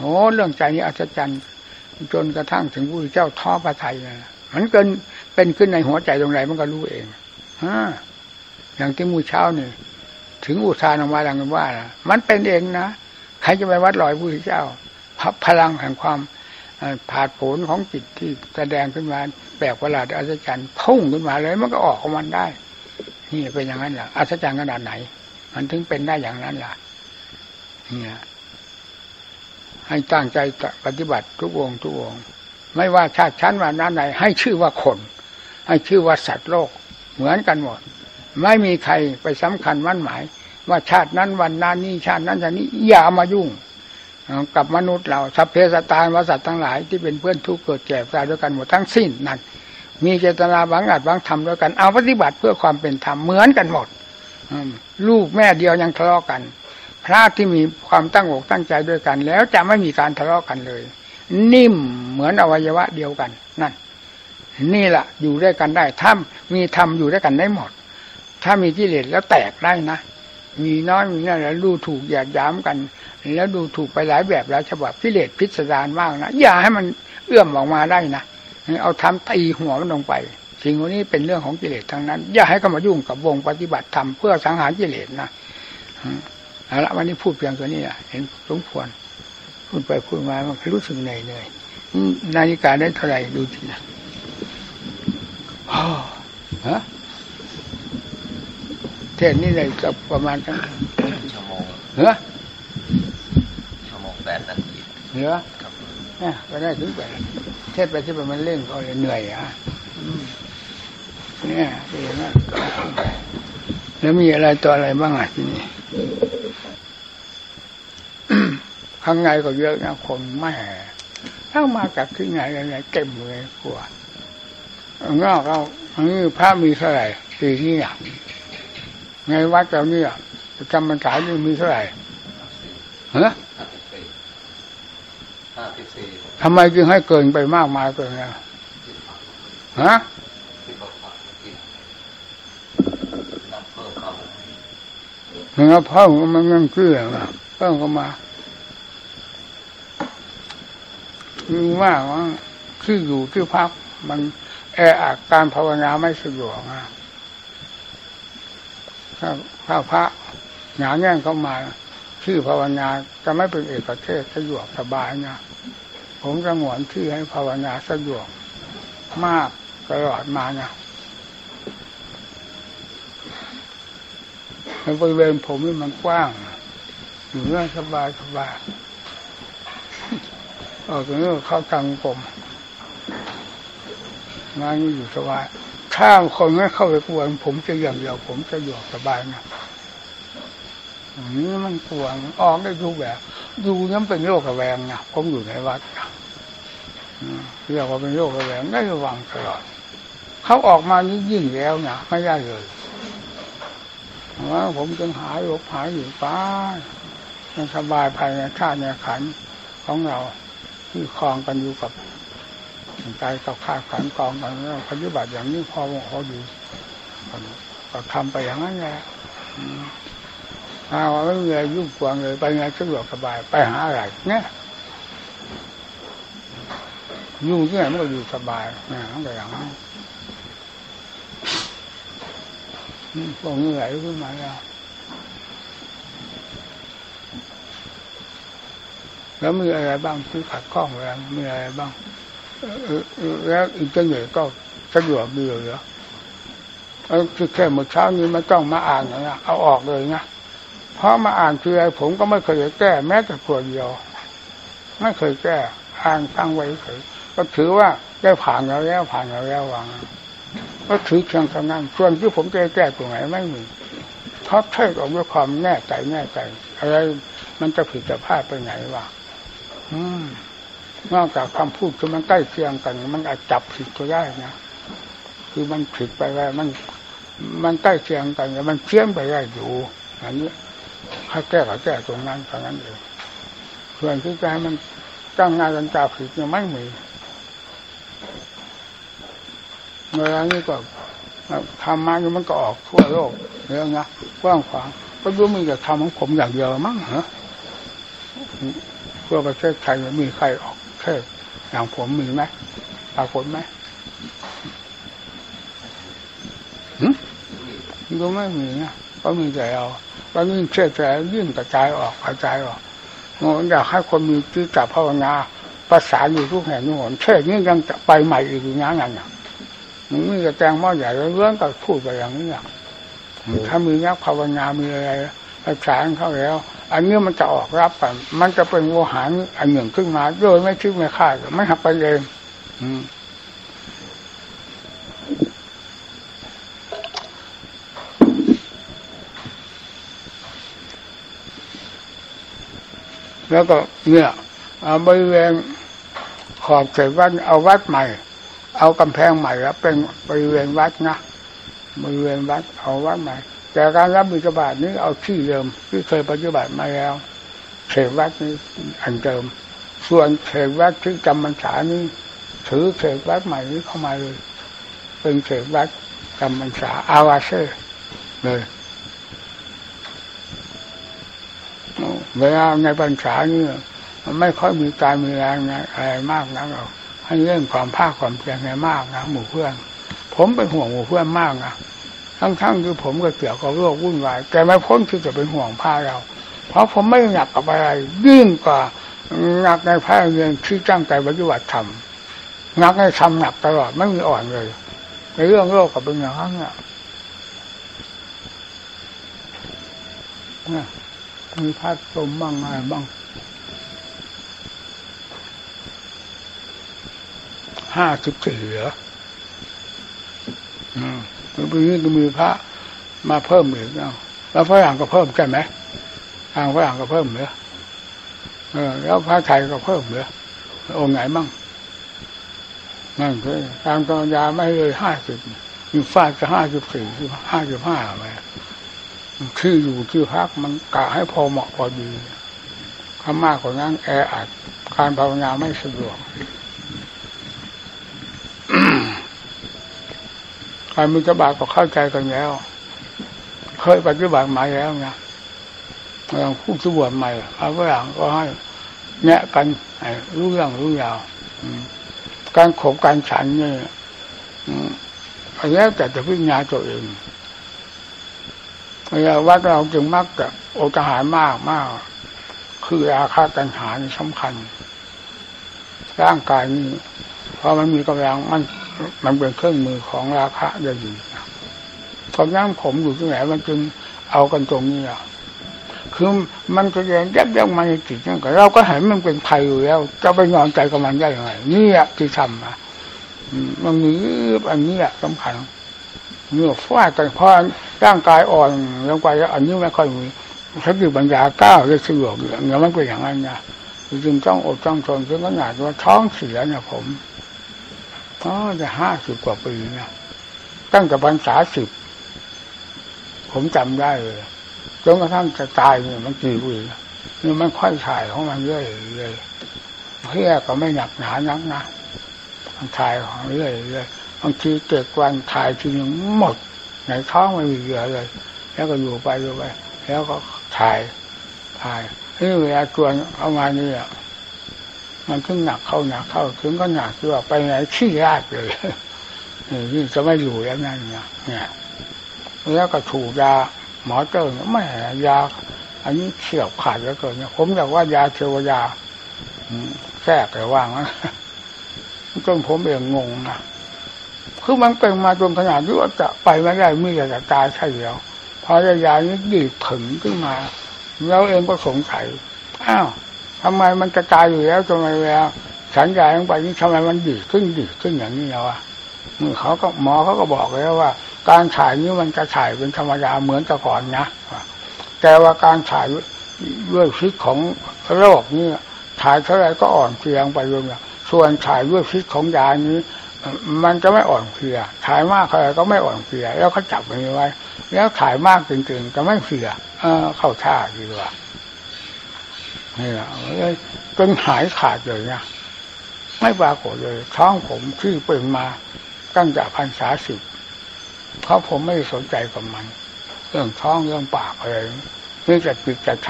โอ้เรื่องใจนี้อัศจรรย์จนกระทั่งถึงผู้เจ้าท้อพระไทยนะมันเกินเป็นขึ้นในหัวใจตรงไหนมันก็รู้เองฮะอย่างที่มูเช้านี่ถึงอุทานออกมาดังกันว่านะมันเป็นเองนะใครจะไปวัดลอยพระเจ้าพลังแห่งความผาดโผนของจิตที่แสดงขึ้นมาแปลกประหลาดอัศจรรย์พุ่งขึ้นมาเลย มันก็ออกของมันได้ นี่เป็นอย่างนั้นแหละอัศจรรย์ขนาดไหน มันถึงเป็นได้อย่างนั้นล่ะเนี่ย ให้ตั้งใจปฏิบัติทุกวงทุกวง ไม่ว่าชาติชั้นวันนั้นไหน ให้ชื่อว่าคน ให้ชื่อว่าสัตว์โลก เหมือนกันหมด ไม่มีใครไปสำคัญมั่นหมาย ว่าชาตินั้นวันนั้นนี้ชาตินั้นชาตินี้อย่ามายุ่งกับมนุษย์เราสัพเพสตานวสัตว์ทั้งหลายที่เป็นเพื่อนทุกเกิดแก่ตายด้วยกันหมดทั้งสิ้นนั่นมีเจตนาบางอาจบางทำด้วยกัน เอาปฏิบัติเพื่อความเป็นธรรมเหมือนกันหมดลูกแม่เดียวยังทะเลาะกัน ระที่มีความตั้งอกตั้งใจด้วยกัน แล้วจะไม่มีการทะเลาะกันเลย นิ่มเหมือนอวัยวะเดียวกันนั่นนี่แหละอยู่ด้วยกันได้ ถ้ามีธรรมอยู่ด้วยกันได้หมด ถ้ามีกิเลสแล้วแตกได้นะ มีน้อยมีนั่นแล้วดูถูกหยาดย้ำกัน แล้วดูถูกไปหลายแบบหลายฉบับพิเรศพิสดารมากนะอย่าให้มันเอื้อมออกมาได้นะเอาทำตีหัวมันลงไปสิ่งนี้เป็นเรื่องของกิเลสทั้งนั้น อย่าให้เขามายุ่งกับวงปฏิบัติธรรมเพื่อสังหารกิเลสนะ เอาละวันนี้พูดเพียงตัวนี้อะเห็นสมควรพูดไปพูดมามันรู้สึกเหนื่อยเหนื่อยนาฬิกาได้เท่าไหร่ดูทีนะฮะเทศนี่เลยกับประมาณทั้งชั่วโมงเหรอแปดนาทีเหนือเนี่ยก็ได้ถึงแปดเทศไปที่มันเล่นก็เลยเหนื่อยอะเนี่ยเห็นไหมแล้วมีอะไรตัวอะไรบ้างอะที่นี่ ข้างในก็เยอะนะคนไม่ถ้ามาจากที่ไหนอะไรเต็มเลยกลัวงอกเอาอันนี้พระมีเท่าไหร่ปีนี้อะในวัดเราเนี่ยจำมันสายนี่มีเท่าไหร่เฮ้ทำไมจึงให้เกินไปมากมายเกินนะฮะเมื่อพ่อมันยังเกลือเพิ่มเข้ามาคือ ว่าว่าที่อยู่ที่พักมันแออัดการภาวนาไม่สะดวกนะถ้าถ้าพระหนาแง่เข้ามาชื่อภาวนาจะไม่เป็นเอกเทศสะดวกสบายนะผมจะหวนที่ให้ภาวนาสะดวกมากตลอดมานะบริเวณผมนี่มันกว้างอยู่เรื่องสบายสบาย ออกจากนี้เข้าทางกลมงานนี้อยู่สบาย ถ้าคนไม่เข้าไปกวน ผมจะอย่างเดียว ผมจะอยู่สบายนะอย่างนี้มันกวนออกได้ทุกแบบดูน้ำเป็นโรคกระแวงนะผมอยู่ในวัดเรียกว่าเป็นโรคกระแวงได้ระวังตลอด เขาออกมานี่ยิ่งแล้วนะไม่ได้เลยว่าผมจึงหายหลบหายอยู่ป้าสบายภายในชาติในขันของเรา ที่คลองกันอยู่กับใจกับข้าขันกองกันแล้วปฏิบัติอย่างนี้พอพออยู่ก็ทำไปอย่างนั้นแหละอาวไม่มีอะไรยุ่งกวางเลย ไปไงสะดวกสบายไปหาอะไรเนี่ยยุ่งที่ไหนมันก็อยู่สบายนะมันก็อย่างนั้นพวกนี้ไหลขึ้นมาแล้ว แล้วมีอะไรบ้างที่ขัดข้องอะไรมีอะไรบ้างแล้วอินเทอร์เน็ตก็สะดวกดีเลยเหรอคือแค่เมื่อเช้านี้ไม่ต้องมาอ่านนะเอาออกเลยนะเพราะมาอ่านคืออะไรผมก็ไม่เคยแก้ แม้แต่ขวดเดียว ไม่เคยแก้อ่านตั้งไว้เคยก็ถือว่าได้ผ่านแล้วแล้วผ่านแล้วแล้ววางก็ถือเพียงเท่านั้นส่วนที่ผมจะแก้ตรงไหนไม่มีเพราะเทศออกด้วยความแน่ใจแน่ใจอะไรมันจะผิดจะพลาดไปไหนวะ นอกจากคำพูดที่มันใกล้เคียงกัน มันอาจจับผิดก็ได้นะคือมันผิดไปแล้ว มัน มันใกล้เคียงกันแต่มันเชื่อมไปได้อยู่อันนี้ถ้าแก้ก็แก้ตรงนั้นเท่านั้นเองส่วนที่จะให้มันตั้งงานกันจับผิดยังไม่มีเวลานี้ก็ทำมามันก็ออกทั่วโลกเรื่องนะกว้างขวางก็รู้มีแต่ทำของผมอย่างเดียวมั้งเหรอ ทั่วประเทศไทยมีใครออกแค่อย่างผมมีไหมปรากฏไหมก็ไม่มีนะก็มีแต่เอาก็ยิ่งเชื่อใจยิ่งกระจายออกกระจายออกผมอยากให้คนมีจิตจับภาวนาภาษาอยู่ทุกแห่งทุกหนเช่นนี้ยังจะไปใหม่อีกอย่างนั้นอย่งมันมีกระแตงหม้อใหญ่เรื่องก็พูดไปอย่างนี้อย่ถ้ามีนักภาวนามีอะไรภาษาเขาแล้ว อันนี้มันจะออกรับกัน มันจะเป็นโวหารอันหนึ่งขึ้นมาโดยไม่คิดไม่คาดไม่หักไปเองแล้วก็เนี่ยบริเวณขอบเขตวัดเอาวัดใหม่ เอากำแพงใหม่แล้วเป็นบริเวณวัดนะบริเวณวัดเอาวัดใหม่ แต่การรับบิณฑบาตนี้เอาที่เดิมที่เคยปฏิบัติมาแล้วเขตวัดนี้อันเดิม ส่วนเขตวัดที่จำพรรษานี้ถือเขตวัดใหม่นี้เข้ามาเลย เป็นเขตวัดจำพรรษาอาวาเซ่เลยเวลาในพรรษานี่มันไม่ค่อยมีการมีแรงอะไรมากนะเราให้เรื่องความภาคความเพียรในมากนะหมู่เพื่อน ผมเป็นห่วงหมู่เพื่อนมากนะ ทั้งๆที่ผมก็เกี่ยวกับโรควุ่นวายแต่ไม่พ้นที่จะเป็นห่วงผ้าเรา เพราะผมไม่หนักกับอะไรยิ่งกว่าหนักในพระเรียนที่ตั้งใจปฏิบัติธรรมหนักในทำหนักตลอดไม่มีอ่อนเลยในเรื่องโรคกับเป็นอย่างนั้นเนี่ยมีพัดลมบ้างอะไรบ้างห้าสิบสี่เหรออืม ปีนี้ก็มีพระมาเพิ่มอีกแล้วแล้วพระอ่างก็เพิ่มใช่ไหมทางพระอ่างก็เพิ่มเหรือเออแล้วพระไทยก็เพิ่มเหรอองค์ไหนมั่งนั่นคือตามตำยาไม่เลยห้าสิบมีฟาดจะห้าสิบสี่ห้าสิบห้าไปที่ออยู่ที่อพักมันกะให้พอเหมาะพอดีถ้ามากกว่านั้นแออัดการภาวนาไม่สะดวก การมีกบาก็เข้าใจกันแล้ว เคยปฏิบัติมาแล้วนะอย่างผู้สบวชใหม่พระฝรั่งก็ให้แนะกันรู้เรื่องรู้ยาวการขบการฉันเนี่ยอันนี้แต่จะพิจารณาตัวเองเวลาวัดเราจึงมักจะโอทหารมากมาก คืออาคาตัญหาสำคัญ ร่างกายนี้พอมันมีกำลังมัน มันเป็นเครื่องมือของราคะได้ดีตอนนั้นผมอยู่ที่ไหนมันจึงเอากันตรงนี้อะคือมันก็ยังยับยั้งมาในจิตนั่นก็เราก็เห็นมันเป็นภัยอยู่แล้ว จะไปนอนใจกับมันได้ยังไงนี่อะที่ทำอะมันนี้อันนี้แหละสำคัญเนื้อฟาดกันพราะร่างกายอ่อนลงไปอันนี้ไม่ค่อยมีสติปัญญาก้าวเลยสะดวกอย่างเงี้ยมันเป็นอย่างนั้นนะจึงต้องอดต้องทนถึงขนาดว่าท้องเสียเนี่ยผม อ๋อจะห้าสิบกว่าปีนะตั้งแต่พรรษาสิบผมจำได้เลยจนกระทั่งจะตายเนี่ยมันกี่ปีนี่มันค่อยถ่ายของมันเรื่อยเลยเพี้ยก็ไม่หนักหนานักนะมันถ่ายของเรื่อยเลยบางทีเจ็ดวันถ่ายทีนึงหมดในท้องไม่มีเหลือเลย แล้วก็อยู่ไปอยู่ไป แล้วก็ถ่ายถ่ายนี่เวลาจวนเอามานี่อะ มันถึงหนักเข้าหนักเข้า ถึงก็หนักที่ว่าไปไหนขี้ราดเลยนี่จะไม่อยู่แล้วนั่นเนี่ยนี่แล้วก็ถูกยาหมอเจอไม่ยา อันนี้เฉียบขาดแล้วเกินเนี่ยผมอยากว่ายาเทวยาแทรกแต่ว่างนะจนผมเองงงนะคือมันเป็นมาจนขนาดที่ว่าจะไปไม่ได้มีแต่จะตายใช่แล้วพอยานี้ดีดถึงขึ้นมา แล้วเองก็สงสัยอ้าว ทำไมมันจะตายอยู่แล้วทำไมแล้วสัญญาลงไปนี่ทำไมมันดีขึ้นดีขึ้นอย่างนี้แล้วอะเขาก็หมอเขาก็บอกแล้วว่า การถ่ายนี้มันจะถ่ายเป็นธรรมดาเหมือนแต่ก่อนนะแต่ว่าการถ่ายด้วยพิษของโรคนี่ถ่ายเท่าไรก็อ่อนเพลียงไปเรื่อยส่วนถ่ายด้วยพิษของยานี้ มันจะไม่อ่อนเพลียถ่ายมากเท่าไรก็ไม่อ่อนเพลียแล้วเขาจับมันไว้ แล้วถ่ายมากจริงๆจะไม่เพลียเออเข้าท่าดีกว่า นี่แหละจนหายขาดเลยนะไม่ปรากฏเลยท้องผมที่เป็นมาตั้งแต่พันษาสิบเพราะผมไม่สนใจกับมัน เรื่องท้องเรื่องปากอะไรนี่จะปิดจะท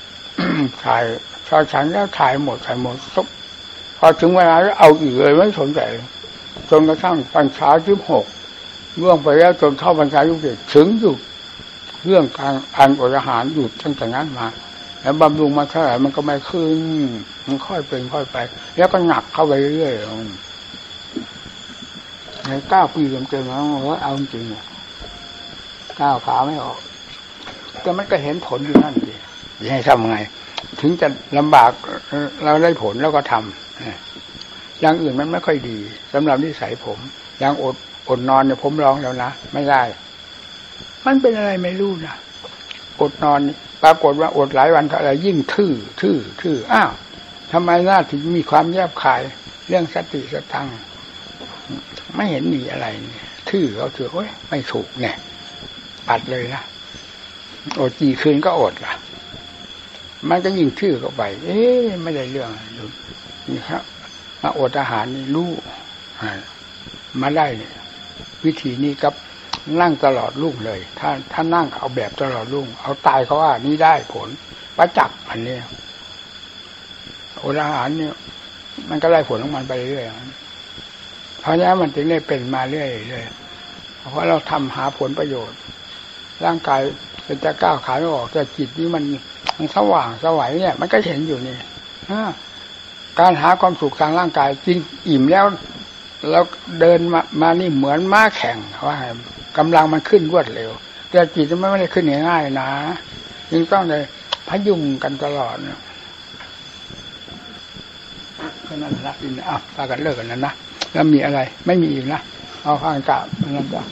ำถ่ายชอฉันแล้วถ่ายหมดถ่ายหมดซุบพอถึงเวลาเอาอีกเลยไม่สนใจจนกระทั่งปัญษาที่หกล่วงไปแล้วจนเข้าบรรษายุคเจ็ดถึงอยู่เรื่องการอ่านอดอาหารหยุดตั้งแต่นั้นมา แล้วบำรุงมาเท่าไหร่มันก็ไม่ขึ้น มันค่อยเป็นค่อยไป แล้วก็หนักเข้าไปเรื่อยๆในเก้าปีเต็มๆแล้วเอาจริงๆอะก้าวขาไม่ออก แต่มันก็เห็นผลอยู่นั่นสิจะให้ทำไง ถึงจะลำบากเราได้ผลแล้วก็ทำอย่างอื่นมันไม่ค่อยดีสำหรับนิสัยผมอย่างอดอดนอนเนี่ยผมร้องแล้วนะ ไม่ได้ มันเป็นอะไรไม่รู้นะอดนอนนี่ ปรากฏว่าอดหลายวันเท่าไรยิ่งทื่อทื่อทื่ออ้าวทำไมหน้าถึงมีความแยบคายเรื่องสติสตังไม่เห็นมีอะไรเนี่ยทื่อเขาถือโอ้ยไม่ถูกเนี่ยปัดเลยนะอดกี่คืนก็อดล่ะ มันก็ยิ่งชื่อเข้าไป เอ๊ะไม่ได้เรื่องอะไรเลยนี่ครับ มาอดอาหารนี่รู้มาได้เนี่ยวิธีนี้กับ นั่งตลอดรุ่งเลย ถ้าถ้านั่งเอาแบบตลอดรุ่ง เอาตายเขาว่านี่ได้ผลประจักษ์อันเนี้ยอดอาหารเนี่ย มันก็ไล่ผลของมันไปเรื่อยเพราะนั้มันถึงได้เป็นมาเรื่อยๆเลยเพราะเราทำหาผลประโยชน์ ร่างกายเป็นจะก้าวขาไม่ออกแต่จิตนี้มันมันสว่างสวัยเนี่ย มันก็เห็นอยู่นี่อการหาความสุขทางร่างกายจริงอิ่มแล้ว แล้วเดินมามานี่เหมือนม้าแข่งว่าไง กำลังมันขึ้นรวดเร็ว แต่จิตมันไม่ได้ขึ้นง่ายๆนะยังต้องเลยพยุงกันตลอดนะก็นั่นละอินอะพากันเลิกกันนั้นนะแล้วมีอะไร ไม่มีอีกนะเอาข้างกลับนั่นจ้ะ